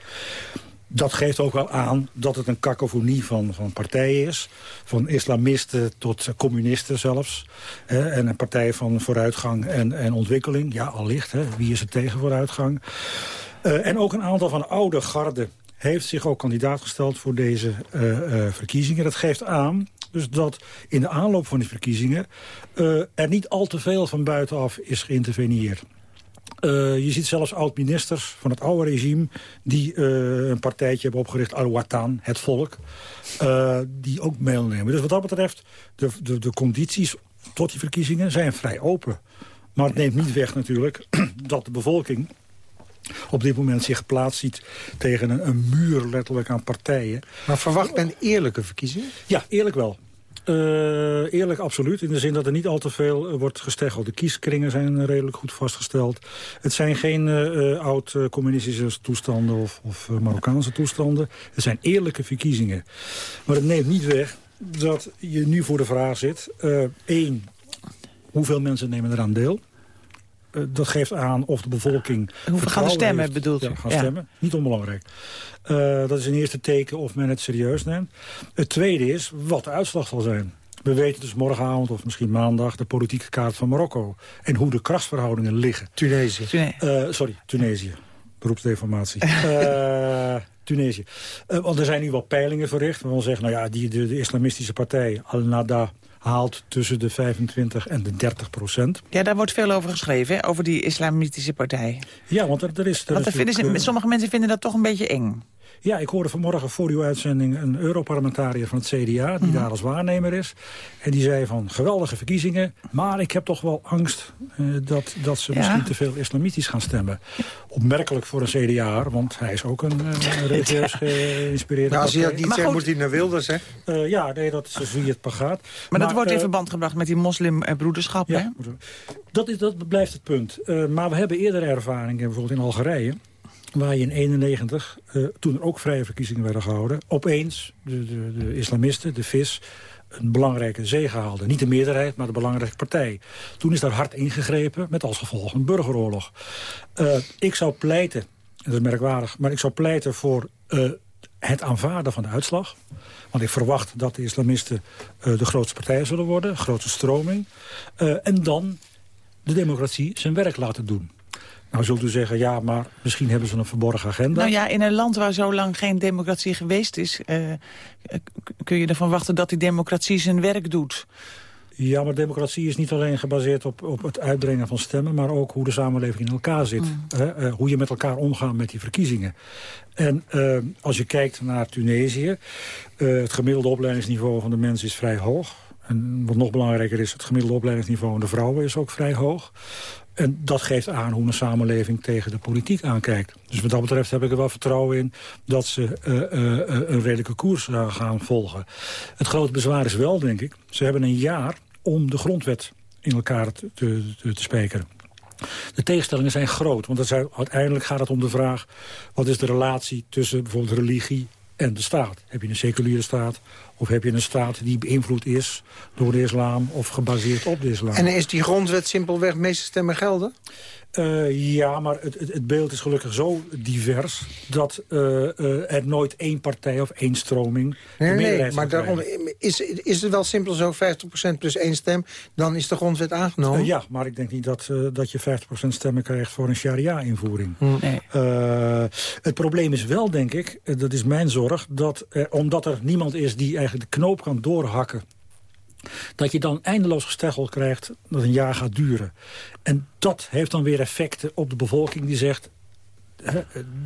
dat geeft ook wel aan dat het een kakofonie van, van partijen is. Van islamisten tot communisten zelfs. En een partij van vooruitgang en, en ontwikkeling. Ja, allicht. Hè, wie is er tegen vooruitgang? Uh, en ook een aantal van oude garden heeft zich ook kandidaat gesteld voor deze uh, uh, verkiezingen. Dat geeft aan dus dat in de aanloop van die verkiezingen... er niet al te veel van buitenaf is geïnterveneerd. Uh, je ziet zelfs oud-ministers van het oude regime... die uh, een partijtje hebben opgericht, Al-Watan, het volk... Uh, die ook deelnemen. Dus wat dat betreft, de, de, de condities tot die verkiezingen zijn vrij open. Maar het neemt niet weg natuurlijk dat de bevolking op dit moment zich geplaatst ziet tegen een, een muur letterlijk aan partijen. Maar verwacht men eerlijke verkiezingen? Ja, eerlijk wel. Uh, eerlijk, absoluut. In de zin dat er niet al te veel uh, wordt gesteggeld. De kieskringen zijn redelijk goed vastgesteld. Het zijn geen uh, oud-communistische toestanden of, of Marokkaanse toestanden. Het zijn eerlijke verkiezingen. Maar het neemt niet weg dat je nu voor de vraag zit. Eén, hoeveel mensen nemen eraan deel? Dat geeft aan of de bevolking... Hoeveel gaan stemmen, heeft. bedoelt u? Ja, gaan ja. stemmen. Niet onbelangrijk. Uh, dat is een eerste teken of men het serieus neemt. Het tweede is wat de uitslag zal zijn. We weten dus morgenavond of misschien maandag de politieke kaart van Marokko. En hoe de krachtsverhoudingen liggen. Tunesië. Tune uh, sorry, Tunesië. Beroepsdeformatie. uh, Tunesië. want er zijn nu wel peilingen verricht. We zeggen, nou ja, die, de, de islamistische partij, Al-Nada haalt tussen de 25 en de 30 procent. Ja, daar wordt veel over geschreven, hè? over die islamitische partij. Ja, want er, er is... Er want is vinden ze, uh, sommige mensen vinden dat toch een beetje eng. Ja, ik hoorde vanmorgen voor uw uitzending een Europarlementariër van het CDA... die mm -hmm. daar als waarnemer is. En die zei van geweldige verkiezingen... maar ik heb toch wel angst uh, dat, dat ze ja. misschien te veel islamitisch gaan stemmen. Opmerkelijk voor een CDA, want hij is ook een, een religieus geïnspireerde nou, Als hij dat niet zegt, moet hij naar Wilders, hè? Uh, ja, nee, dat is wie het gaat. Maar, maar dat wordt in verband gebracht met die moslimbroederschap, ja, hè? Dat, is, dat blijft het punt. Uh, maar we hebben eerder ervaringen, bijvoorbeeld in Algerije waar je in 91, uh, toen er ook vrije verkiezingen werden gehouden... opeens de, de, de islamisten, de VIS, een belangrijke zege haalden. Niet de meerderheid, maar de belangrijke partij. Toen is daar hard ingegrepen, met als gevolg een burgeroorlog. Uh, ik zou pleiten, dat is merkwaardig... maar ik zou pleiten voor uh, het aanvaarden van de uitslag. Want ik verwacht dat de islamisten de grootste partij zullen worden. De grootste stroming. En dan de democratie zijn werk laten doen. Nou zult u zeggen, ja, maar misschien hebben ze een verborgen agenda. Nou ja, in een land waar zo lang geen democratie geweest is... Uh, kun je ervan wachten dat die democratie zijn werk doet. Ja, maar democratie is niet alleen gebaseerd op, op het uitbrengen van stemmen... maar ook hoe de samenleving in elkaar zit. Mm. Hè? Uh, hoe je met elkaar omgaat met die verkiezingen. En uh, als je kijkt naar Tunesië... Het gemiddelde opleidingsniveau van de mensen is vrij hoog. En wat nog belangrijker is, het gemiddelde opleidingsniveau van de vrouwen is ook vrij hoog. En dat geeft aan hoe een samenleving tegen de politiek aankijkt. Dus wat dat betreft heb ik er wel vertrouwen in dat ze uh, uh, een redelijke koers gaan volgen. Het grote bezwaar is wel, denk ik, ze hebben een jaar om de grondwet in elkaar te, te, te. De tegenstellingen zijn groot, want uiteindelijk gaat het om de vraag... wat is de relatie tussen bijvoorbeeld religie en de staat? Heb je een seculiere staat of heb je een staat die beïnvloed is door de islam of gebaseerd op de islam? En is die grondwet simpelweg meeste stemmen gelden? Uh, ja, maar het, het, het, beeld is gelukkig zo divers... dat uh, uh, er nooit één partij of één stroming... Nee, nee, maar daarom is, is het wel simpel zo 50% plus één stem... dan is de grondwet aangenomen? ja, maar ik denk niet dat, dat je 50% stemmen krijgt... voor een sharia-invoering. Hm. Nee. het probleem is wel, denk ik, dat is mijn zorg... dat omdat er niemand is die eigenlijk de knoop kan doorhakken dat je dan eindeloos gesteggel krijgt dat een jaar gaat duren. En dat heeft dan weer effecten op de bevolking die zegt...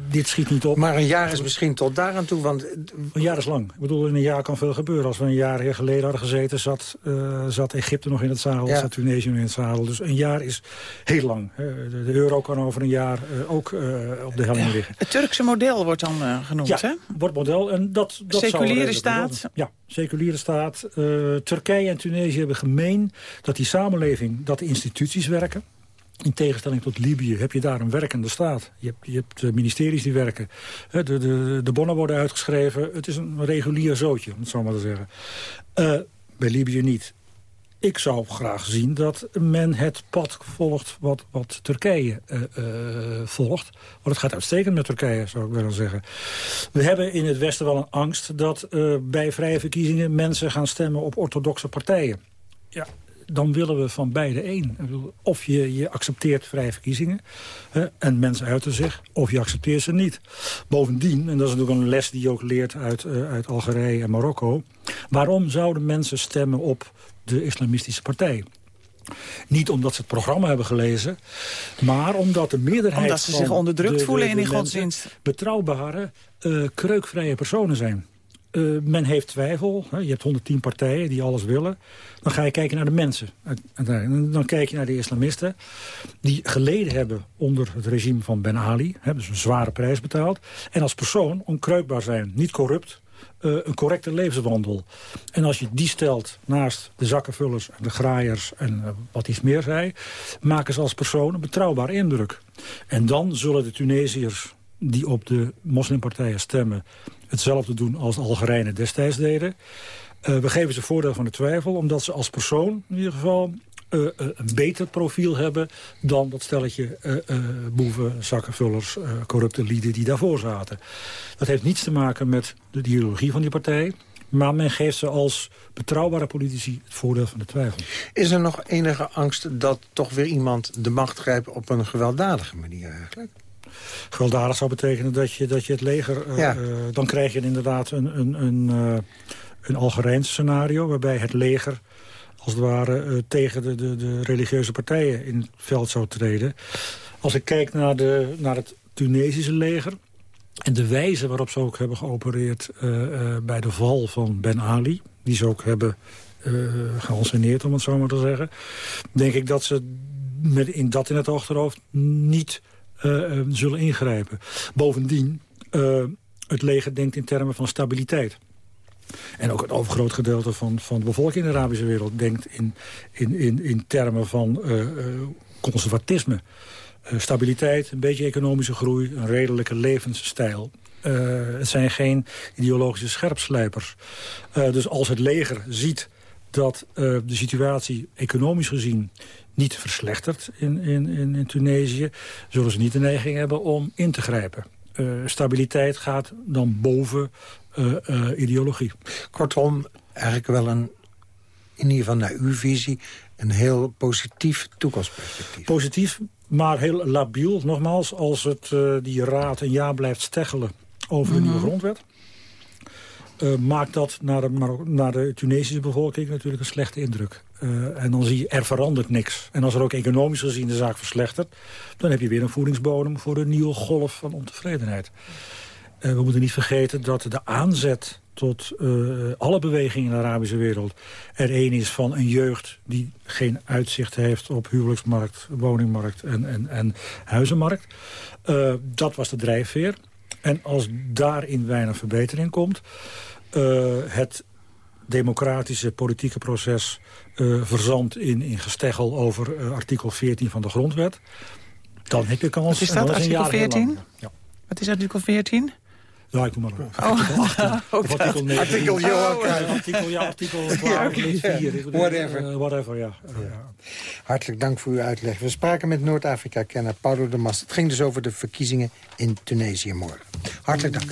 dit schiet niet op. Maar een jaar is misschien tot daar aan toe, want... Een jaar is lang. Ik bedoel, in een jaar kan veel gebeuren. Als we een jaar geleden hadden gezeten, zat, uh, zat Egypte nog in het zadel, ja. zat Tunesië nog in het zadel. Dus een jaar is heel lang. De, de euro kan over een jaar uh, ook uh, op de helling liggen. Het Turkse model wordt dan genoemd, ja, hè? wordt model. En dat, dat Seculiere staat. Ja, seculiere staat. Turkije en Tunesië hebben gemeen dat die samenleving, dat de instituties werken. In tegenstelling tot Libië heb je daar een werkende staat. Je hebt, je hebt ministeries die werken. De, de, de bonnen worden uitgeschreven. Het is een regulier zootje, om het zo maar te zeggen. Uh, bij Libië niet. Ik zou graag zien dat men het pad volgt wat, wat Turkije uh, volgt. Want het gaat uitstekend met Turkije, zou ik willen zeggen. We hebben in het Westen wel een angst dat bij vrije verkiezingen... mensen gaan stemmen op orthodoxe partijen. Ja, dan willen we van beide één. Of je, je accepteert vrije verkiezingen hè, en mensen uiten zich, of je accepteert ze niet. Bovendien, en dat is natuurlijk een les die je ook leert uit, uh, uit Algerije en Marokko... waarom zouden mensen stemmen op de islamistische partij? Niet omdat ze het programma hebben gelezen, maar omdat de meerderheid omdat ze zich onderdrukt de, voelen de, in die godsdienst. betrouwbare, uh, kreukvrije personen zijn. Uh, men heeft twijfel. Hè? Je hebt 110 partijen die alles willen. Dan ga je kijken naar de mensen. En dan kijk je naar de islamisten. Die geleden hebben onder het regime van Ben Ali. Hè? Dus een zware prijs betaald. En als persoon onkreukbaar zijn. Niet corrupt. Uh, een correcte levenswandel. En als je die stelt naast de zakkenvullers en de graaiers en uh, wat iets meer zei... maken ze als persoon een betrouwbaar indruk. En dan zullen de Tunesiërs die op de moslimpartijen stemmen hetzelfde doen als Algerijnen destijds deden. Uh, we geven ze voordeel van de twijfel, omdat ze als persoon in ieder geval uh, uh, een beter profiel hebben dan dat stelletje boeven, zakkenvullers, corrupte lieden die daarvoor zaten. Dat heeft niets te maken met de ideologie van die partij. Maar men geeft ze als betrouwbare politici het voordeel van de twijfel. Is er nog enige angst dat toch weer iemand de macht grijpt op een gewelddadige manier eigenlijk? Gewelddadig zou betekenen dat je, dat je het leger... Uh, ja. uh, dan krijg je inderdaad een, een, een, uh, een Algerijns scenario... waarbij het leger als het ware tegen de, de, de religieuze partijen in het veld zou treden. Als ik kijk naar, de, naar het Tunesische leger... en de wijze waarop ze ook hebben geopereerd bij de val van Ben Ali... die ze ook hebben geanceneerd, om het zo maar te zeggen... denk ik dat ze met in dat in het achterhoofd niet uh, zullen ingrijpen. Bovendien, uh, het leger denkt in termen van stabiliteit. En ook het overgroot gedeelte van, van de bevolking in de Arabische wereld... denkt in, in, in, in termen van conservatisme. stabiliteit, een beetje economische groei, een redelijke levensstijl. het zijn geen ideologische scherpslijpers. dus als het leger ziet dat de situatie economisch gezien niet verslechtert in, in, in, in Tunesië... zullen ze niet de neiging hebben om in te grijpen. stabiliteit gaat dan boven ideologie. Kortom, eigenlijk wel een, in ieder geval naar uw visie... een heel positief toekomstperspectief. Positief, maar heel labiel. Nogmaals, als het, die raad een jaar blijft steggelen over de nieuwe mhm. grondwet... Uh, maakt dat naar de, naar de Tunesische bevolking natuurlijk een slechte indruk. Uh, en dan zie je, er verandert niks. En als er ook economisch gezien de zaak verslechtert... dan heb je weer een voedingsbodem voor een nieuwe golf van ontevredenheid. Uh, we moeten niet vergeten dat de aanzet tot alle bewegingen in de Arabische wereld... er één is van een jeugd die geen uitzicht heeft op huwelijksmarkt, woningmarkt en, en, en huizenmarkt. dat was de drijfveer. En als daarin weinig verbetering komt... Het democratische politieke proces uh, verzandt in, in gesteggel over uh, artikel 14 van de grondwet. Dan heb je kans... Wat is dat, artikel 14? Ja. Wat is artikel 14? Ja, ik doe maar op. Artikel 18. Of artikel 9. Artikel Johan oh, Artikel, ja, artikel 12, ja, 4. Whatever. Uh, whatever, ja. ja. Hartelijk dank voor uw uitleg. We spraken met Noord-Afrika-kenner Paulo de Mast. Het ging dus over de verkiezingen in Tunesië morgen. Hartelijk dank.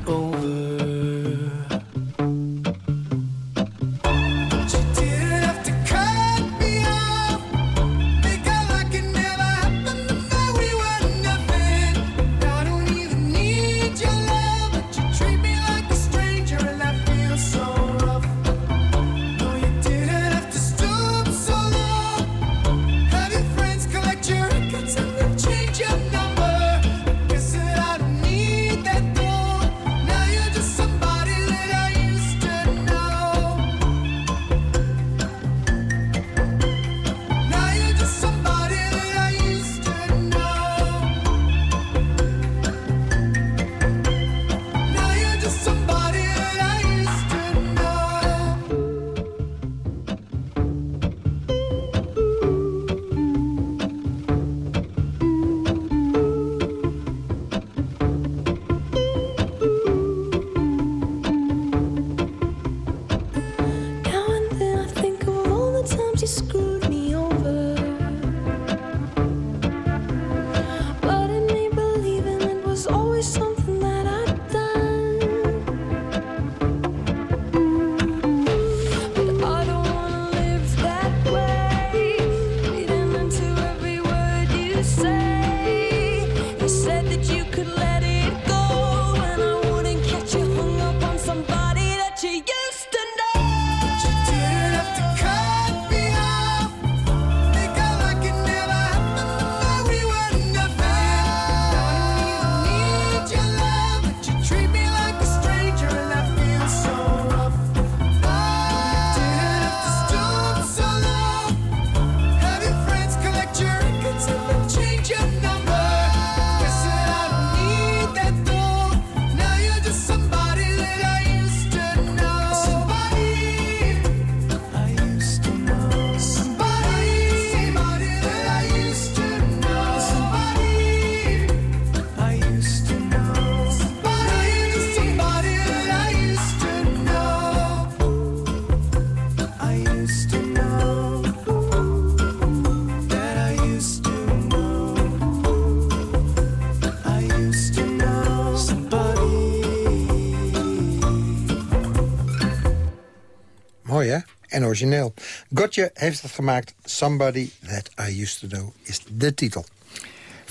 origineel. Gotje heeft het gemaakt. Somebody That I Used To Know is de titel.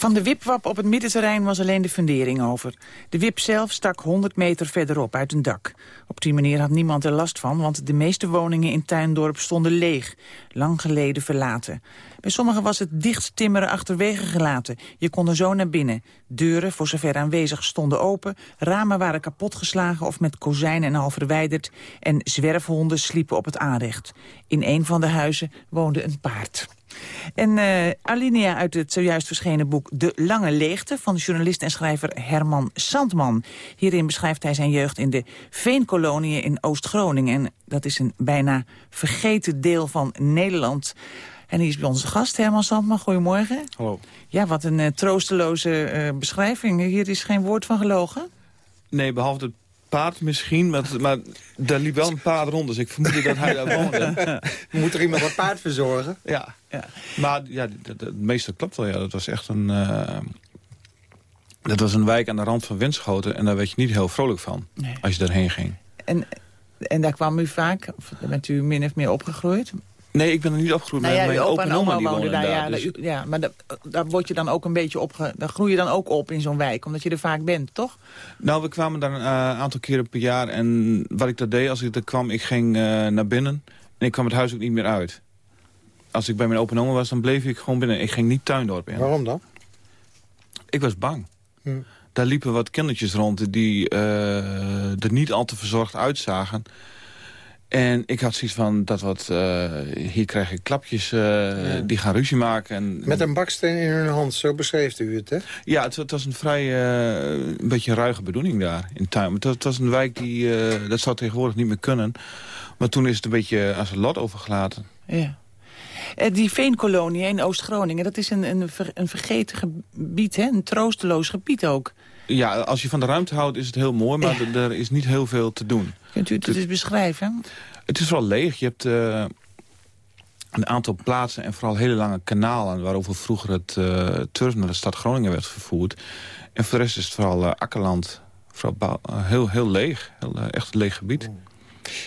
Van de wipwap op het middenterrein was alleen de fundering over. De wip zelf stak 100 meter verderop uit een dak. Op die manier had niemand er last van, want de meeste woningen in Tuindorp stonden leeg. Lang geleden verlaten. Bij sommigen was het dicht timmeren achterwege gelaten. Je kon er zo naar binnen. Deuren, voor zover aanwezig, stonden open. Ramen waren kapotgeslagen of met kozijnen en al verwijderd. En zwerfhonden sliepen op het aanrecht. In een van de huizen woonde een paard. En uh, alinea uit het zojuist verschenen boek De Lange Leegte... van journalist en schrijver Herman Sandman. Hierin beschrijft hij zijn jeugd in de veenkoloniën in Oost-Groningen. En dat is een bijna vergeten deel van Nederland. En hij is bij onze gast, Herman Sandman. Goedemorgen. Hallo. Ja, wat een uh, troosteloze uh, beschrijving. Hier is geen woord van gelogen. Nee, behalve het paard misschien, maar, maar daar liep wel een paard rond. Dus ik vermoedde dat hij daar woonde. Moet er iemand dat paard verzorgen? Ja, ja. maar ja, het meeste klopt wel. Ja. Dat was echt een... Uh, dat was een wijk aan de rand van Winschoten. En daar werd je niet heel vrolijk van, nee. als je daarheen ging. En, en daar kwam u vaak, of bent u min of meer opgegroeid? Nee, ik ben er niet opgegroeid. Nou ja, mijn opa en oma woonden daar. Ja, dus... ja maar da, daar word je dan ook een beetje op... Daar groei je dan ook op in zo'n wijk, omdat je er vaak bent, toch? Nou, we kwamen daar een uh, aantal keren per jaar. En wat ik daar deed, als ik er kwam, ik ging uh, naar binnen. En ik kwam het huis ook niet meer uit. Als ik bij mijn opa en oma was, dan bleef ik gewoon binnen. Ik ging niet tuindorp in. Waarom dan? Ik was bang. Hm. Daar liepen wat kindertjes rond die uh, er niet al te verzorgd uitzagen... En ik had zoiets van, dat wat, uh, hier krijg ik klapjes uh, ja. die gaan ruzie maken. En, Met een baksteen in hun hand, zo beschreef u het, hè? Ja, het, het was een vrij, uh, een beetje ruige bedoeling daar in tuin. Het, het was een wijk die, dat zou tegenwoordig niet meer kunnen. Maar toen is het een beetje als een lot overgelaten. Ja. Die veenkolonie in Oost-Groningen, dat is een, een, ver, een vergeten gebied, hè? een troosteloos gebied ook. Ja, als je van de ruimte houdt is het heel mooi, maar ja. er is niet heel veel te doen. Kunt u het dus beschrijven? Het is wel leeg. Je hebt uh, een aantal plaatsen en vooral hele lange kanalen... waarover vroeger het uh, turf naar de stad Groningen werd vervoerd. En voor de rest is het vooral uh, akkerland. Vooral heel, heel leeg. Heel, echt een leeg gebied. Oh.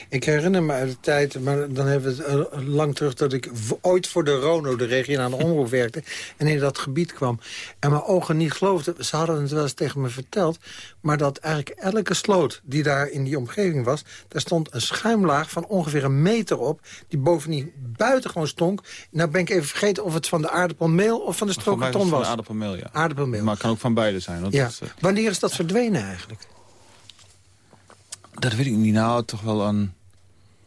Ik herinner me uit de tijd, maar dan hebben we het uh, lang terug... dat ik ooit voor de Rono, de regionale omroep, werkte... en in dat gebied kwam. En mijn ogen niet geloofden. Ze hadden het wel eens tegen me verteld... maar dat eigenlijk elke sloot die daar in die omgeving was... daar stond een schuimlaag van ongeveer een meter op... die bovendien buitengewoon stonk. Nou ben ik even vergeten of het van de aardappelmeel of van de strookkarton was. Van de aardappelmeel, ja. Aardappelmeel. Maar het kan ook van beide zijn. Want ja. uh... Wanneer is dat verdwenen eigenlijk? Dat weet ik niet. Nou, toch wel een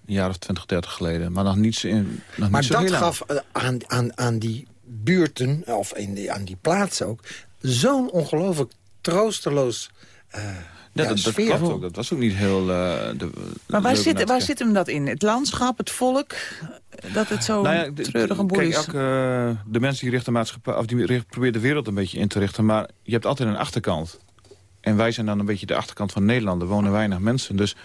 jaar of 20, 30 geleden. Maar nog niet, in, nog maar niet zo dat gaf aan, aan, aan die buurten, of in die, aan die plaatsen ook... zo'n ongelooflijk troosteloos... Uh, ja, ja, dat, dat klopt ook. Dat was ook niet heel... Uh, de, maar waar zit, waar zit hem dat in? Het landschap, het volk? Dat het zo nou ja, treurig en boel kijk, is? Elke, uh, de mensen die richten maatschappij, of die richt, proberen de wereld een beetje in te richten. Maar je hebt altijd een achterkant. En wij zijn dan een beetje de achterkant van Nederland. Er wonen weinig mensen. Dus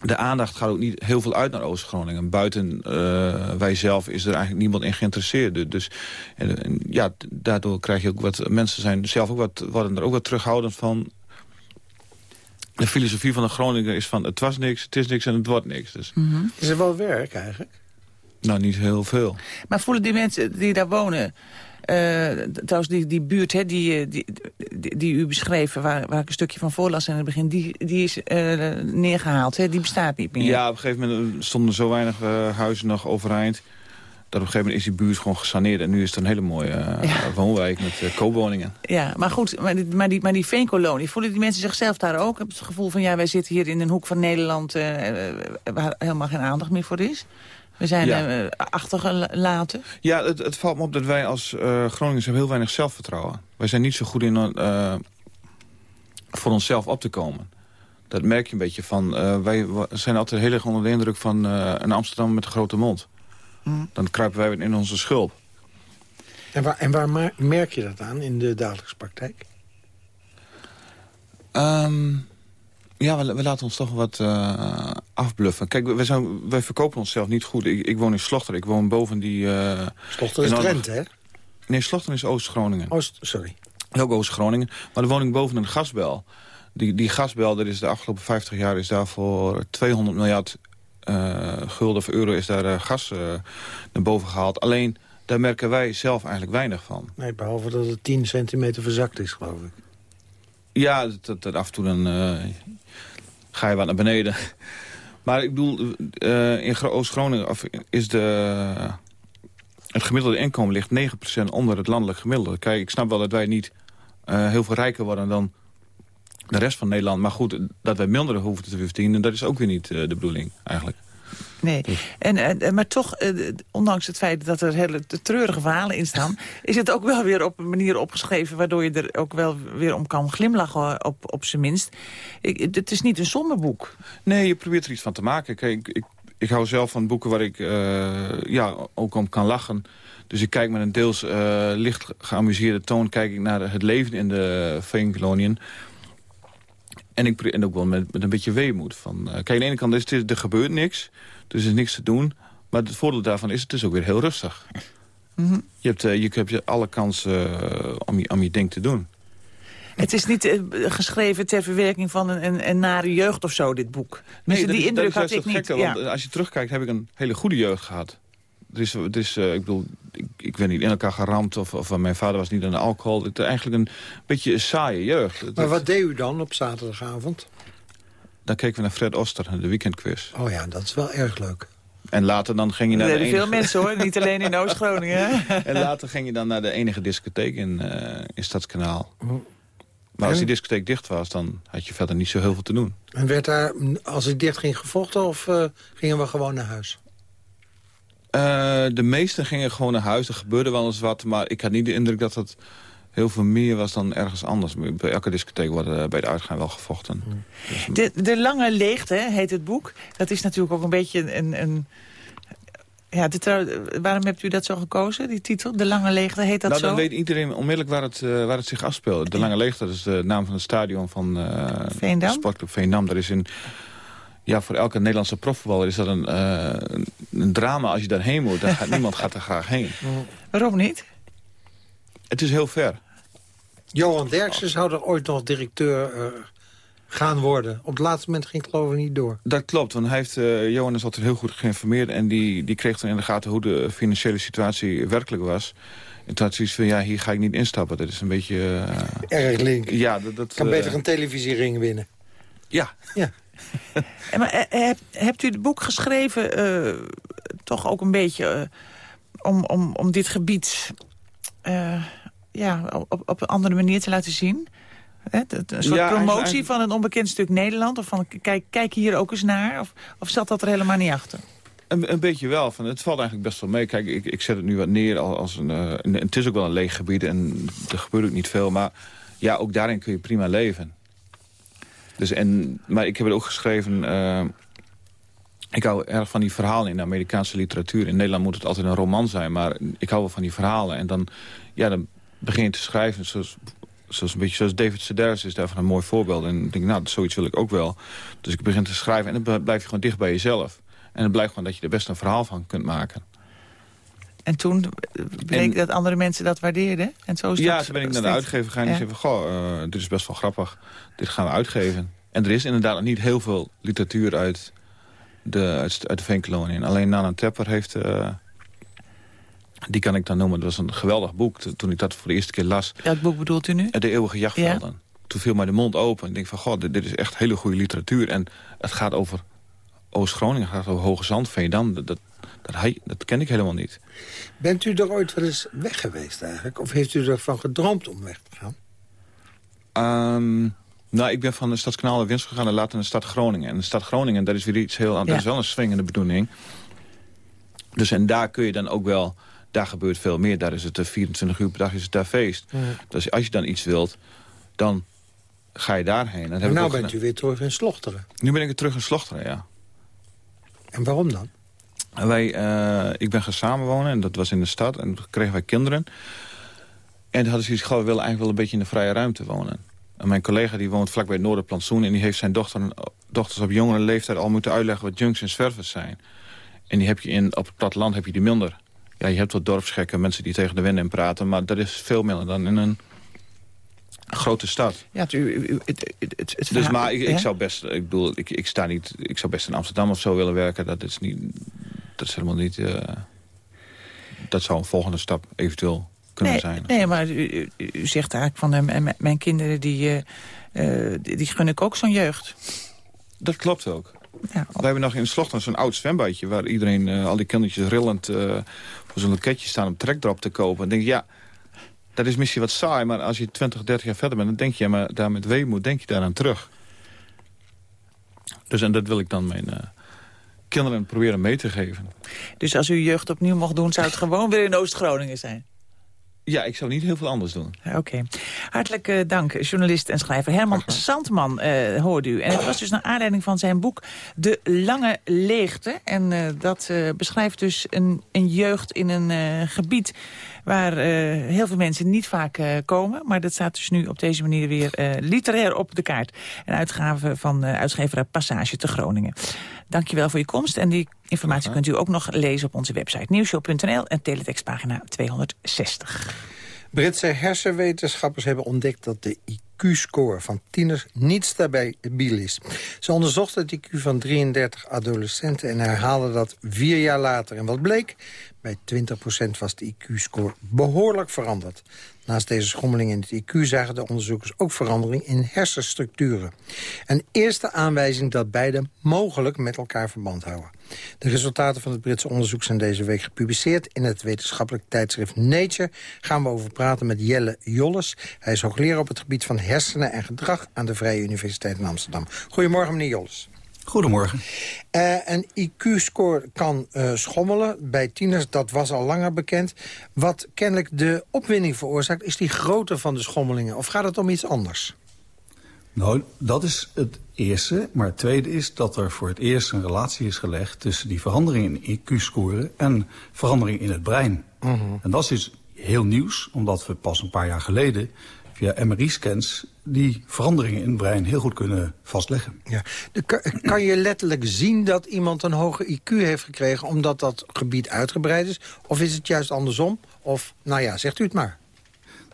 de aandacht gaat ook niet heel veel uit naar Oost-Groningen. Buiten uh, wij zelf is er eigenlijk niemand in geïnteresseerd. Dus en, en, ja, daardoor krijg je ook wat... Mensen zijn zelf ook wat, worden er ook wat terughoudend van. De filosofie van de Groninger is van... het was niks, het is niks en het wordt niks. Dus. Mm -hmm. Is er wel werk eigenlijk? Nou, niet heel veel. Maar voelen die mensen die daar wonen... Uh, trouwens, die, die buurt hè, die, die, die, die, u beschreef, waar, waar ik een stukje van voorlas in het begin... die, die is uh, neergehaald, hè? die bestaat niet meer. Ja, op een gegeven moment stonden zo weinig uh, huizen nog overeind... dat op een gegeven moment is die buurt gewoon gesaneerd... en nu is het een hele mooie ja. woonwijk met koopwoningen. Ja, maar goed, maar die, maar, die, maar die veenkolonie... voelen die mensen zichzelf daar ook? Heb je het gevoel van, ja, wij zitten hier in een hoek van Nederland... waar helemaal geen aandacht meer voor is? We zijn ja. uh, achtergelaten. Ja, het, het, valt me op dat wij als uh, Groningers hebben heel weinig zelfvertrouwen. Wij zijn niet zo goed in uh, voor onszelf op te komen. Dat merk je een beetje van. wij zijn altijd heel erg onder de indruk van een Amsterdam met een grote mond. Mm. Dan kruipen wij in onze schulp. En waar, en waar merk je dat aan in de dagelijkse praktijk? Um, ja, we, we, laten ons toch wat uh, afbluffen. Kijk, wij, zijn, wij verkopen onszelf niet goed. Ik, ik woon in Slochter, ik woon boven die... Uh, Slochter is Drenthe, hè? Nee, Slochter is Oost-Groningen. Oost, sorry. Ook Oost-Groningen. Maar de woning boven een gasbel. Die, die gasbel, dat is de afgelopen 50 jaar... is daarvoor 200 miljard gulden of euro is daar gas naar boven gehaald. Alleen, daar merken wij zelf eigenlijk weinig van. Nee, behalve dat het 10 centimeter verzakt is, geloof ik. Ja, dat, dat af en toe dan ga je wat naar beneden. Maar ik bedoel, in Oost-Groningen is de, het gemiddelde inkomen ligt 9% onder het landelijk gemiddelde. Kijk, ik snap wel dat wij niet heel veel rijker worden dan de rest van Nederland. Maar goed, dat wij minder hoeven te verdienen... dat is ook weer niet de bedoeling eigenlijk. Nee, en, en, maar toch, uh, ondanks het feit dat er hele treurige verhalen in staan... is het ook wel weer op een manier opgeschreven... waardoor je er ook wel weer om kan glimlachen, op, op zijn minst. Ik, het is niet een somberboek. Nee, je probeert er iets van te maken. Kijk, ik, ik, ik hou zelf van boeken waar ik uh, ja, ook om kan lachen... Dus ik kijk met een deels uh, licht geamuseerde toon... kijk ik naar het leven in de Veenkoloniën. En, ik, en ook wel met, met een beetje weemoed. Van, uh, kijk, aan de ene kant is het, er gebeurt niks, dus er is niks te doen. Maar het voordeel daarvan is het dus ook weer heel rustig. Mm -hmm. je, hebt, uh, je hebt alle kansen uh, om, je, om je ding te doen. Het is niet geschreven ter verwerking van een, een, een, nare jeugd of zo, dit boek. Nee, dus die is, indruk is had ik niet. Gekke, want als je terugkijkt, heb ik een hele goede jeugd gehad. Het is, het is, uh, ik bedoel, ik, ik ben niet in elkaar geramd of, of mijn vader was niet aan de alcohol. Het is eigenlijk een beetje een saaie jeugd. Maar wat deed u dan op zaterdagavond? Dan keken we naar Fred Oster, de weekendquiz. Oh ja, dat is wel erg leuk. En later dan ging je naar de enige... veel mensen hoor, niet alleen in Oost-Groningen. en later ging je dan naar de enige discotheek in, uh, in Stadskanaal. Maar als die discotheek dicht was, dan had je verder niet zo heel veel te doen. En werd daar, als het dicht ging, gevochten of uh, gingen we gewoon naar huis? Uh, de meesten gingen gewoon naar huis. Er gebeurde wel eens wat, maar ik had niet de indruk dat het heel veel meer was dan ergens anders. Bij elke discotheek wordt bij de uitgaan wel gevochten. Hmm. Dus, de, de Lange Leegte heet het boek. Dat is natuurlijk ook een beetje een... een ja, de, waarom hebt u dat zo gekozen, die titel? De Lange Leegte, heet dat nou, zo? Dan weet iedereen onmiddellijk waar het, uh, waar het zich afspeelt. De Lange Leegte, dat is de naam van het stadion van Veendam? Sportclub Veendam. Dat is in ja, voor elke Nederlandse profvoetballer is dat een, uh, een drama als je daarheen moet. Dan gaat, niemand gaat er graag heen. Waarom niet? Het is heel ver. Johan Derksen zou er ooit nog directeur uh, gaan worden. Op het laatste moment ging het geloof ik niet door. Dat klopt, want hij heeft, uh, Johan is altijd heel goed geïnformeerd... en die, die kreeg dan in de gaten hoe de financiële situatie werkelijk was... En toen had zoiets van, ja, hier ga ik niet instappen. Dat is een beetje... Erg link. Ja, dat... dat kan beter een televisiering winnen. Ja. Ja. En maar, heb, hebt u het boek geschreven toch ook een beetje uh, om, om, om dit gebied uh, ja, op, op een andere manier te laten zien? Hè? Een soort Ja, promotie eigenlijk- van een onbekend stuk Nederland? Of van kijk, kijk hier ook eens naar? Of, of zat dat er helemaal niet achter? Een, een beetje wel. Van, het valt eigenlijk best wel mee. Kijk, ik, ik zet het nu wat neer als, een... eh, en het is ook wel een leeg gebied en er gebeurt ook niet veel. Maar ja, ook daarin kun je prima leven. Dus en, maar ik heb het ook geschreven... eh, ik hou erg van die verhalen in de Amerikaanse literatuur. In Nederland moet het altijd een roman zijn. Maar ik hou wel van die verhalen. En dan, ja, dan begin je te schrijven. Zoals, zoals een beetje zoals David Sedaris is daarvan een mooi voorbeeld. En ik denk, nou, zoiets wil ik ook wel. Dus ik begin te schrijven en dan blijf je gewoon dicht bij jezelf. En het blijkt gewoon dat je er best een verhaal van kunt maken. En toen bleek En- dat andere mensen dat waardeerden? En zo is Ja, toen ben ik naar de uitgever gegaan en Ja. zei van... Goh, eh, dit is best wel grappig. Dit gaan we uitgeven. En er is inderdaad niet heel veel literatuur uit de, uit, uit de Veenkolonie. En alleen Nana Tepper heeft... eh, die kan ik dan noemen. Dat was een geweldig boek. Toen ik dat voor de eerste keer las. Welk boek bedoelt u nu? De eeuwige jachtvelden. Toen viel mij de mond open. Ik denk van, god, dit, dit is echt hele goede literatuur. En het gaat over Oost-Groningen, het gaat over Hoge Zand, Veendam. Dat, dat, dat ken ik helemaal niet. Bent u er ooit wel eens weg geweest eigenlijk? Of heeft u ervan gedroomd om weg te gaan? Ehm, nou, ik ben van de Stadskanaal naar Winst gegaan en later naar de stad Groningen. En de stad Groningen, dat is weer iets heel anders. Ja. Dat is wel een swingende bedoeling. Dus en daar kun je dan ook wel... Daar gebeurt veel meer. Daar is het eh, 24 uur per dag is het daar feest. Dus als je dan iets wilt, dan ga je daarheen. Heb En nou bent gedaan. u weer terug in Slochteren. Nu ben ik weer terug in Slochteren, ja. En waarom dan? Wij, eh, ik ben gaan samenwonen en dat was in de stad. En toen kregen wij kinderen. En toen hadden ze iets, goh, we willen eigenlijk wel een beetje in de vrije ruimte wonen. En mijn collega die woont vlakbij het Noorderplantsoen... en die heeft zijn dochter, dochters op jongere leeftijd al moeten uitleggen... wat junks en zwervers zijn. En die heb je in, op het platteland heb je die minder. Ja, je hebt wat dorpsgekken, mensen die tegen de wind in praten... maar dat is veel minder dan in een grote stad. Ja, het, u, het, het, het, dus maar ik, ik, zou best, ik bedoel, ik, ik sta niet, ik zou best in Amsterdam of zo willen werken. Dat is niet, dat is helemaal niet, uh, dat zou een volgende stap eventueel kunnen nee, zijn. Nee, maar u, u zegt eigenlijk van mijn kinderen, die, uh, die, die gun ik ook zo'n jeugd. Dat klopt ook. Ja, We hebben nog in Slochteren zo'n oud zwembadje... waar iedereen, al die kindertjes rillend voor zo'n loketje staan om trekdrop te kopen. En denk ja, dat is misschien wat saai, maar als je 20, 30 jaar verder bent... dan denk je, maar daar met weemoed denk je daaraan terug. Dus en dat wil ik dan mijn uh, kinderen proberen mee te geven. Dus als u jeugd opnieuw mocht doen, zou het gewoon weer in Oost-Groningen zijn? Ja, ik zou niet heel veel anders doen. Oké. Hartelijk uh, dank, journalist en schrijver Herman Sandman uh, hoorde u. En het was dus naar aanleiding van zijn boek De Lange Leegte. En uh, dat beschrijft dus een, een, jeugd in een gebied waar heel veel mensen niet vaak komen. Maar dat staat dus nu op deze manier weer literair op de kaart. Een uitgave van uitgever Passage te Groningen. Dankjewel voor je komst. En die informatie kunt u ook nog lezen op onze website nieuwshow.nl en teletextpagina 260. Britse hersenwetenschappers hebben ontdekt dat de IQ-score van tieners niet stabiel is. Ze onderzochten het IQ van 33 adolescenten en herhaalden dat vier jaar later. En wat bleek? Bij 20% was de IQ-score behoorlijk veranderd. Naast deze schommeling in het IQ zagen de onderzoekers ook verandering in hersenstructuren. Een eerste aanwijzing dat beide mogelijk met elkaar verband houden. De resultaten van het Britse onderzoek zijn deze week gepubliceerd. In het wetenschappelijk tijdschrift Nature gaan we over praten met Jelle Jolles. Hij is hoogleraar op het gebied van hersenen en gedrag aan de Vrije Universiteit in Amsterdam. Goedemorgen, meneer Jolles. Goedemorgen. Uh, een IQ-score kan uh, schommelen bij tieners, dat was al langer bekend. Wat kennelijk de opwinding veroorzaakt, is die grootte van de schommelingen. Of gaat het om iets anders? Nou, dat is het eerste. Maar het tweede is dat er voor het eerst een relatie is gelegd... tussen die verandering in IQ-score en verandering in het brein. Mhm. En dat is dus heel nieuws, omdat we pas een paar jaar geleden via MRI-scans die veranderingen in het brein heel goed kunnen vastleggen. Ja. kan je letterlijk zien dat iemand een hoger IQ heeft gekregen... omdat dat gebied uitgebreid is? Of is het juist andersom? Of, nou ja, zegt u het maar.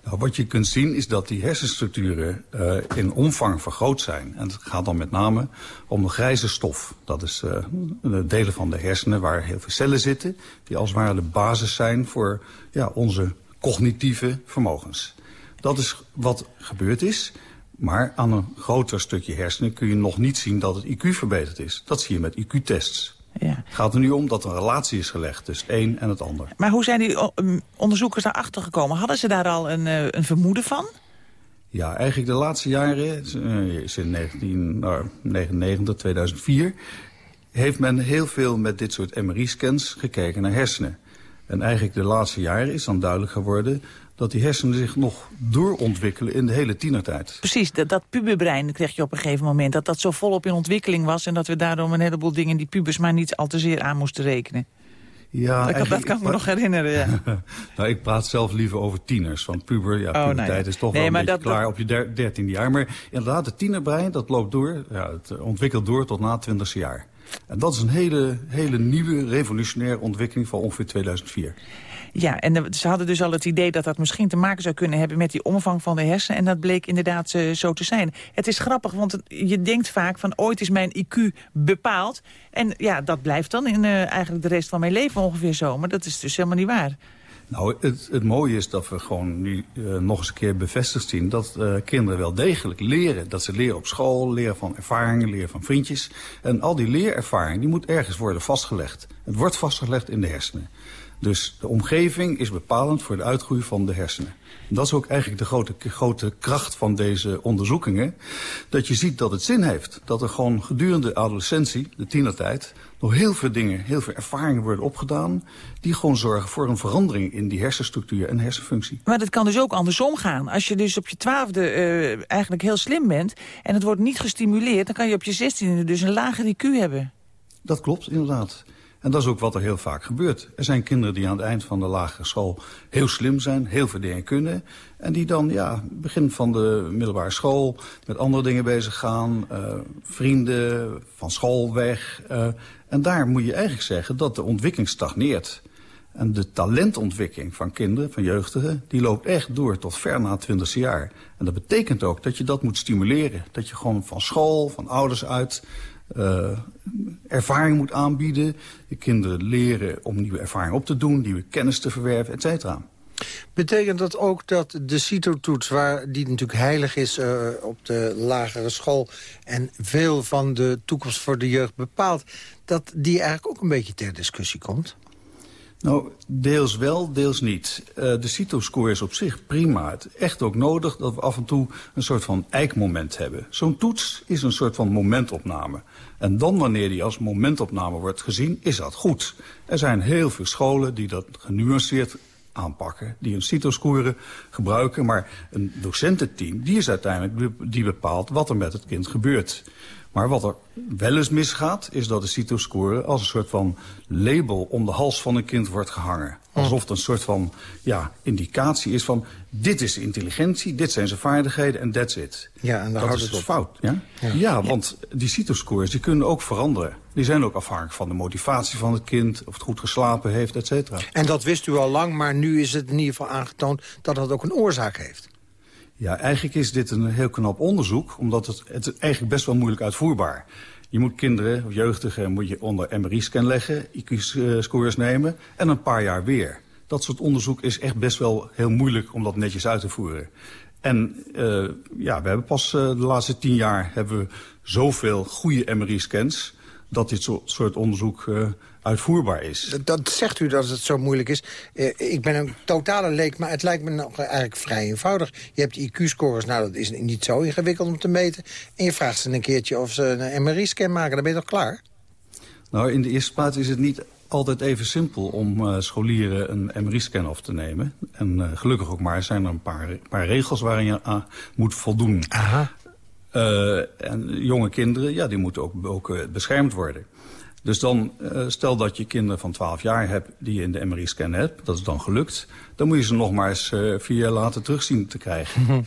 Nou, wat je kunt zien is dat die hersenstructuren uh, in omvang vergroot zijn. En het gaat dan met name om de grijze stof. Dat is uh, de delen van de hersenen waar heel veel cellen zitten... die als het ware de basis zijn voor ja, onze cognitieve vermogens. Dat is wat gebeurd is. Maar aan een groter stukje hersenen kun je nog niet zien dat het IQ verbeterd is. Dat zie je met IQ-tests. Ja. Het gaat er nu om dat er een relatie is gelegd tussen het een en het ander. Maar hoe zijn die onderzoekers daarachter gekomen? Hadden ze daar al een, uh, een vermoeden van? Ja, eigenlijk de laatste jaren, sinds 1999, 2004... heeft men heel veel met dit soort MRI-scans gekeken naar hersenen. En eigenlijk de laatste jaren is dan duidelijk geworden dat die hersenen zich nog doorontwikkelen in de hele tienertijd. Precies, dat, dat puberbrein kreeg je op een gegeven moment... dat dat zo volop in ontwikkeling was... en dat we daarom een heleboel dingen die pubers maar niet al te zeer aan moesten rekenen. Ja, dat, dat kan ik me nog herinneren, ja. nou, ik praat zelf liever over tieners. Want puber, ja, puberteit oh, nou ja. is toch nee, wel een beetje klaar op je dertiende jaar. Maar inderdaad, het tienerbrein, dat loopt door. Ja, het ontwikkelt door tot na het twintigste jaar. En dat is een hele, hele nieuwe, revolutionaire ontwikkeling van ongeveer 2004. Ja, en ze hadden dus al het idee dat dat misschien te maken zou kunnen hebben... met die omvang van de hersenen. En dat bleek inderdaad uh, zo te zijn. Het is grappig, want je denkt vaak van ooit is mijn IQ bepaald. En ja, dat blijft dan in uh, eigenlijk de rest van mijn leven ongeveer zo. Maar dat is dus helemaal niet waar. Nou, het, het mooie is dat we gewoon nu nog eens een keer bevestigd zien... dat kinderen wel degelijk leren. Dat ze leren op school, leren van ervaringen, leren van vriendjes. En al die leerervaring die moet ergens worden vastgelegd. Het wordt vastgelegd in de hersenen. Dus de omgeving is bepalend voor de uitgroei van de hersenen. En dat is ook eigenlijk de grote, grote kracht van deze onderzoekingen. Dat je ziet dat het zin heeft. Dat er gewoon gedurende adolescentie, de tienertijd... nog heel veel dingen, heel veel ervaringen worden opgedaan... die gewoon zorgen voor een verandering in die hersenstructuur en hersenfunctie. Maar dat kan dus ook andersom gaan. Als je dus op je twaalfde uh, eigenlijk heel slim bent... en het wordt niet gestimuleerd... dan kan je op je zestiende dus een lager IQ hebben. Dat klopt, inderdaad. En dat is ook wat er heel vaak gebeurt. Er zijn kinderen die aan het eind van de lagere school heel slim zijn, heel veel dingen kunnen. En die dan, ja, begin van de middelbare school met andere dingen bezig gaan. Uh, vrienden, van school weg. Uh, en daar moet je eigenlijk zeggen dat de ontwikkeling stagneert. En de talentontwikkeling van kinderen, van jeugdigen... die loopt echt door tot ver na het twintigste jaar. En dat betekent ook dat je dat moet stimuleren. Dat je gewoon van school, van ouders uit... Uh, ervaring moet aanbieden. De kinderen leren om nieuwe ervaring op te doen... nieuwe kennis te verwerven, et cetera. Betekent dat ook dat de CITO-toets, waar die natuurlijk heilig is uh, op de lagere school... en veel van de toekomst voor de jeugd bepaalt... dat die eigenlijk ook een beetje ter discussie komt? Nou, deels wel, deels niet. Uh, de CITO-score is op zich prima. Het is echt ook nodig dat we af en toe een soort van eikmoment hebben. Zo'n toets is een soort van momentopname. En dan wanneer die als momentopname wordt gezien, is dat goed. Er zijn heel veel scholen die dat genuanceerd aanpakken. Die een CITO-score gebruiken. Maar een docententeam, die is uiteindelijk die bepaalt wat er met het kind gebeurt. Maar wat er wel eens misgaat, is dat de CITO-score als een soort van label om de hals van een kind wordt gehangen. Alsof het een soort van ja, indicatie is van dit is intelligentie, dit zijn zijn vaardigheden en that's it. Ja, en dat is dus fout. Ja? Ja. ja, want die CITO-scores die kunnen ook veranderen. Die zijn ook afhankelijk van de motivatie van het kind, of het goed geslapen heeft, et cetera. En dat wist u al lang, maar nu is het in ieder geval aangetoond dat dat ook een oorzaak heeft. Ja, eigenlijk is dit een heel knap onderzoek, omdat het, het eigenlijk best wel moeilijk uitvoerbaar. Je moet kinderen of jeugdigen moet je onder MRI-scan leggen, IQ-scores nemen en een paar jaar weer. Dat soort onderzoek is echt best wel heel moeilijk om dat netjes uit te voeren. En uh, ja, we hebben pas uh, de laatste tien jaar hebben we zoveel goede MRI-scans dat dit soort onderzoek uh, uitvoerbaar is. Dat, zegt u dat het zo moeilijk is. Uh, ik ben een totale leek, maar het lijkt me nog eigenlijk vrij eenvoudig. Je hebt IQ-scores, nou dat is niet zo ingewikkeld om te meten. En je vraagt ze een keertje of ze een MRI-scan maken, dan ben je toch klaar? Nou, in de eerste plaats is het niet altijd even simpel om uh, scholieren een MRI-scan af te nemen. En uh, gelukkig ook maar zijn er een paar, paar regels waarin je aan moet voldoen. Aha. En jonge kinderen, ja, die moeten ook, ook beschermd worden. Dus dan, uh, stel dat je kinderen van 12 jaar hebt die je in de MRI-scan hebt. Dat is dan gelukt. Dan moet je ze nog maar eens uh, vier jaar later terugzien te krijgen.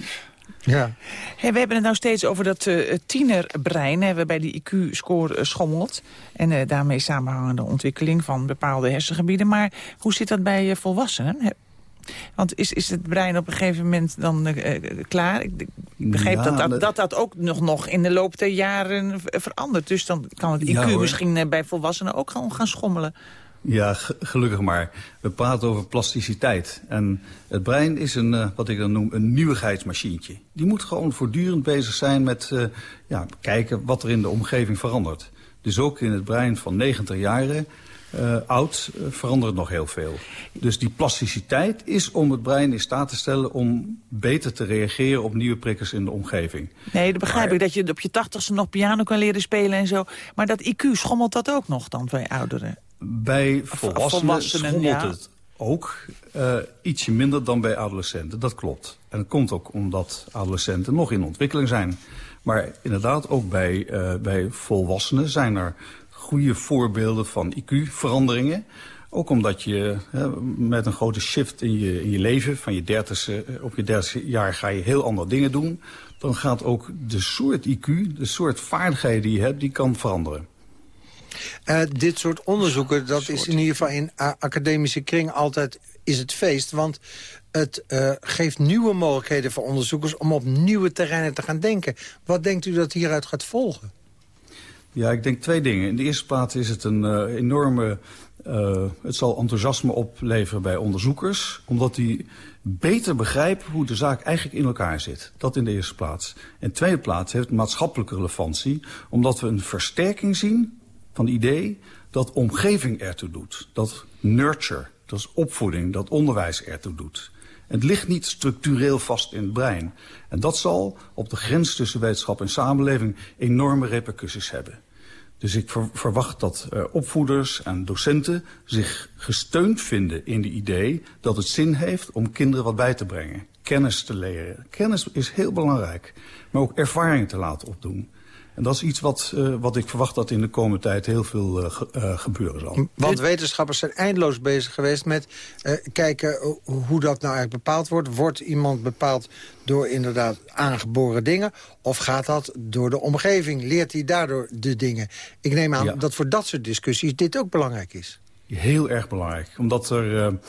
Ja. Hey, we hebben het nou steeds over dat uh, tienerbrein. Hebben we bij die IQ-score uh, schommelt. En uh, daarmee samenhangende ontwikkeling van bepaalde hersengebieden. Maar hoe zit dat bij volwassenen? Want is, is het brein op een gegeven moment dan uh, klaar? Ik, begrijp ja, dat, dat, dat, dat ook nog, nog in de loop der jaren verandert. Dus dan kan het IQ ja, misschien bij volwassenen ook gaan, gaan schommelen. Ja, gelukkig maar. We praten over plasticiteit. En het brein is een, uh, wat ik dan noem, een nieuwigheidsmachientje. Die moet gewoon voortdurend bezig zijn met uh, ja, kijken wat er in de omgeving verandert. Dus ook in het brein van 90 jaren uh, oud uh, verandert nog heel veel. Dus die plasticiteit is om het brein in staat te stellen... om beter te reageren op nieuwe prikkels in de omgeving. Nee, dat begrijp maar, ik, dat je op je tachtigste nog piano kan leren spelen en zo. Maar dat IQ, schommelt dat ook nog dan bij ouderen? Bij volwassenen, volwassenen schommelt ja. het ook uh, ietsje minder dan bij adolescenten. Dat klopt. En dat komt ook omdat adolescenten nog in ontwikkeling zijn. Maar inderdaad, ook bij, uh, bij volwassenen zijn er goede voorbeelden van IQ-veranderingen. Ook omdat je hè, met een grote shift in je, in je leven, van je dertigste, op je dertigste jaar ga je heel andere dingen doen. Dan gaat ook de soort IQ, de soort vaardigheden die je hebt, die kan veranderen. Uh, dit soort onderzoeken, dat is in ieder geval in academische kring altijd is het feest. Want het uh, geeft nieuwe mogelijkheden voor onderzoekers om op nieuwe terreinen te gaan denken. Wat denkt u dat hieruit gaat volgen? Ja, ik denk twee dingen. In de eerste plaats is het een uh, enorme... Uh, het zal enthousiasme opleveren bij onderzoekers... omdat die beter begrijpen hoe de zaak eigenlijk in elkaar zit. Dat in de eerste plaats. In tweede plaats heeft maatschappelijke relevantie... omdat we een versterking zien van het idee dat omgeving ertoe doet. Dat nurture, dat is opvoeding, dat onderwijs ertoe doet. Het ligt niet structureel vast in het brein. En dat zal op de grens tussen wetenschap en samenleving enorme repercussies hebben. Dus ik ver verwacht dat uh, opvoeders en docenten zich gesteund vinden in de idee dat het zin heeft om kinderen wat bij te brengen. Kennis te leren. Kennis is heel belangrijk, maar ook ervaring te laten opdoen. En dat is iets wat, uh, wat ik verwacht dat in de komende tijd heel veel uh, ge uh, gebeuren zal. Want wetenschappers zijn eindeloos bezig geweest met kijken hoe dat nou eigenlijk bepaald wordt. Wordt iemand bepaald door inderdaad aangeboren dingen? Of gaat dat door de omgeving? Leert hij daardoor de dingen? Ik neem aan ja. dat voor dat soort discussies dit ook belangrijk is. heel erg belangrijk. Omdat er...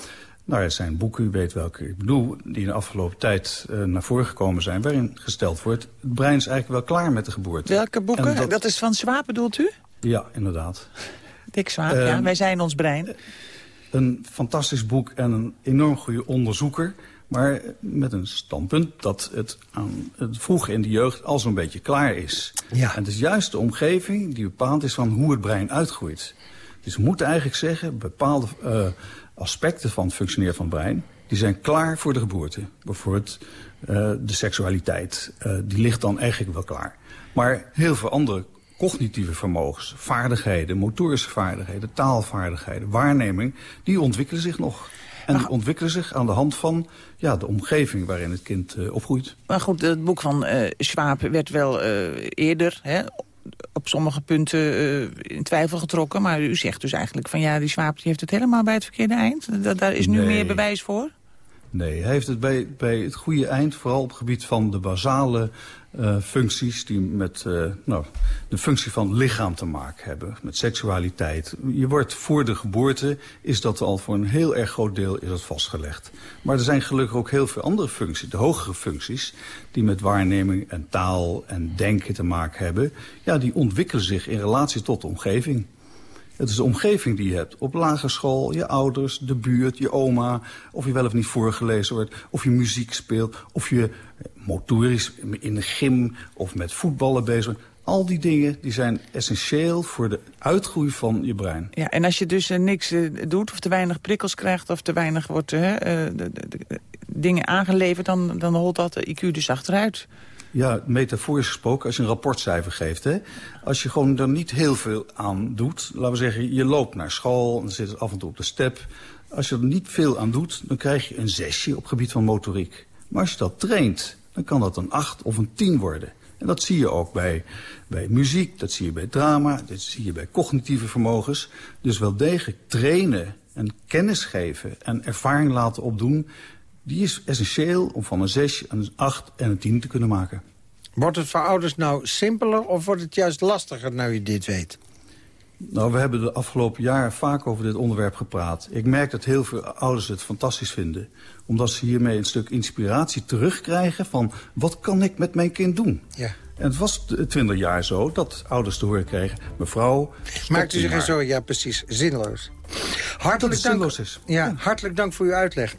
Nou, er zijn boeken, u weet welke ik bedoel... die in de afgelopen tijd uh, naar voren gekomen zijn... waarin gesteld wordt, het brein is eigenlijk wel klaar met de geboorte. Welke boeken? Dat... is van Zwaap, bedoelt u? Ja, inderdaad. Dick Zwaap, uh, ja. Wij zijn ons brein. Een fantastisch boek en een enorm goede onderzoeker... maar met een standpunt dat het, aan het vroeg in de jeugd al zo'n beetje klaar is. Ja. En het is juist de omgeving die bepaald is van hoe het brein uitgroeit. Dus we moeten eigenlijk zeggen, bepaalde... Uh, aspecten van het functioneren van het brein... die zijn klaar voor de geboorte. Bijvoorbeeld uh, de seksualiteit. Uh, die ligt dan eigenlijk wel klaar. Maar heel veel andere cognitieve vermogens, vaardigheden... motorische vaardigheden, taalvaardigheden, waarneming... die ontwikkelen zich nog. En die ontwikkelen zich aan de hand van ja, de omgeving waarin het kind uh, opgroeit. Maar goed, het boek van uh, Schwab werd wel uh, eerder hè, op sommige punten uh, in twijfel getrokken. Maar u zegt dus eigenlijk van ja, die Swaap die heeft het helemaal bij het verkeerde eind. Daar is nu nee. meer bewijs voor? Nee, hij heeft het bij, bij het goede eind, vooral op het gebied van de basale uh, functies... die met uh, nou, de functie van lichaam te maken hebben, met seksualiteit. Je wordt voor de geboorte, is dat al voor een heel erg groot deel is dat vastgelegd. Maar er zijn gelukkig ook heel veel andere functies, de hogere functies... die met waarneming en taal en denken te maken hebben... ja, die ontwikkelen zich in relatie tot de omgeving. Het is de omgeving die je hebt. Op lagere school, je ouders, de buurt, je oma... of je wel of niet voorgelezen wordt, of je muziek speelt... of je motorisch in de gym of met voetballen bezig. Al die dingen die zijn essentieel voor de uitgroei van je brein. Ja, en als je dus uh, niks uh, doet of te weinig prikkels krijgt... of te weinig wordt de, de, de, dingen aangeleverd... dan, dan holt dat de IQ dus achteruit. Ja, metaforisch gesproken, als je een rapportcijfer geeft... Hè, als je gewoon er niet heel veel aan doet... laten we zeggen, je loopt naar school... en dan zit het af en toe op de step... als je er niet veel aan doet, dan krijg je een zesje op gebied van motoriek. Maar als je dat traint, dan kan dat een acht of een tien worden. En dat zie je ook bij, bij muziek, dat zie je bij drama... dat zie je bij cognitieve vermogens. Dus wel degelijk trainen en kennis geven en ervaring laten opdoen die is essentieel om van een 6, een 8 en een 10 te kunnen maken. Wordt het voor ouders nou simpeler of wordt het juist lastiger nou je dit weet? Nou, we hebben de afgelopen jaren vaak over dit onderwerp gepraat. Ik merk dat heel veel ouders het fantastisch vinden. Omdat ze hiermee een stuk inspiratie terugkrijgen van... wat kan ik met mijn kind doen? Ja. En het was twintig jaar zo dat ouders te horen kregen... mevrouw, Maakt u zich eens zo, ja precies, zinloos. Hartelijk dank, is. Ja, hartelijk dank voor uw uitleg.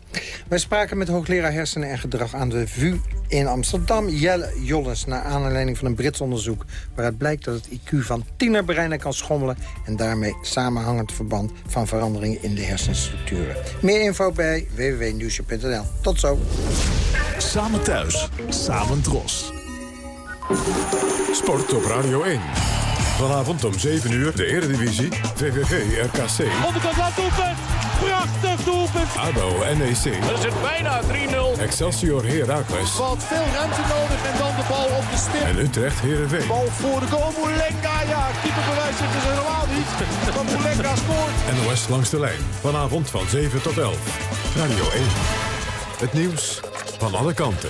Wij spraken met hoogleraar hersenen en gedrag aan de VU in Amsterdam. Jelle Jollens, naar aanleiding van een Brits onderzoek... waaruit blijkt dat het IQ van tienerbreinen kan schommelen... en daarmee samenhangend verband van veranderingen in de hersenstructuren. Meer info bij www.nieuwsje.nl. Tot zo. Samen thuis, samen dros. Sport op Radio 1. Vanavond om 7 uur de Eredivisie, VVV RKC. Onderkant laat doelpunt, prachtig doelpunt. ADO NEC. Dat is het bijna 3-0. Excelsior Heracles. Valt veel ruimte nodig en dan de bal op de stip. En Utrecht Heerenveen. Bal voor de goal, Moulenga, ja, keeper bewijst het dus helemaal niet. Maar Moulenga scoort. NOS langs de lijn, vanavond van 7 tot 11. Radio 1. Het nieuws van alle kanten.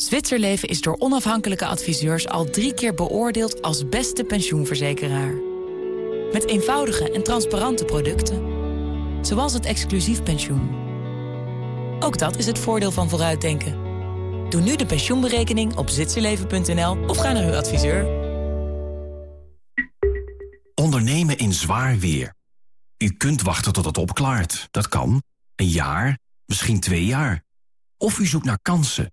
Zwitserleven is door onafhankelijke adviseurs al drie keer beoordeeld als beste pensioenverzekeraar. Met eenvoudige en transparante producten. Zoals het exclusief pensioen. Ook dat is het voordeel van vooruitdenken. Doe nu de pensioenberekening op zwitserleven.nl of ga naar uw adviseur. Ondernemen in zwaar weer. U kunt wachten tot het opklaart. Dat kan. Een jaar, misschien twee jaar. Of u zoekt naar kansen,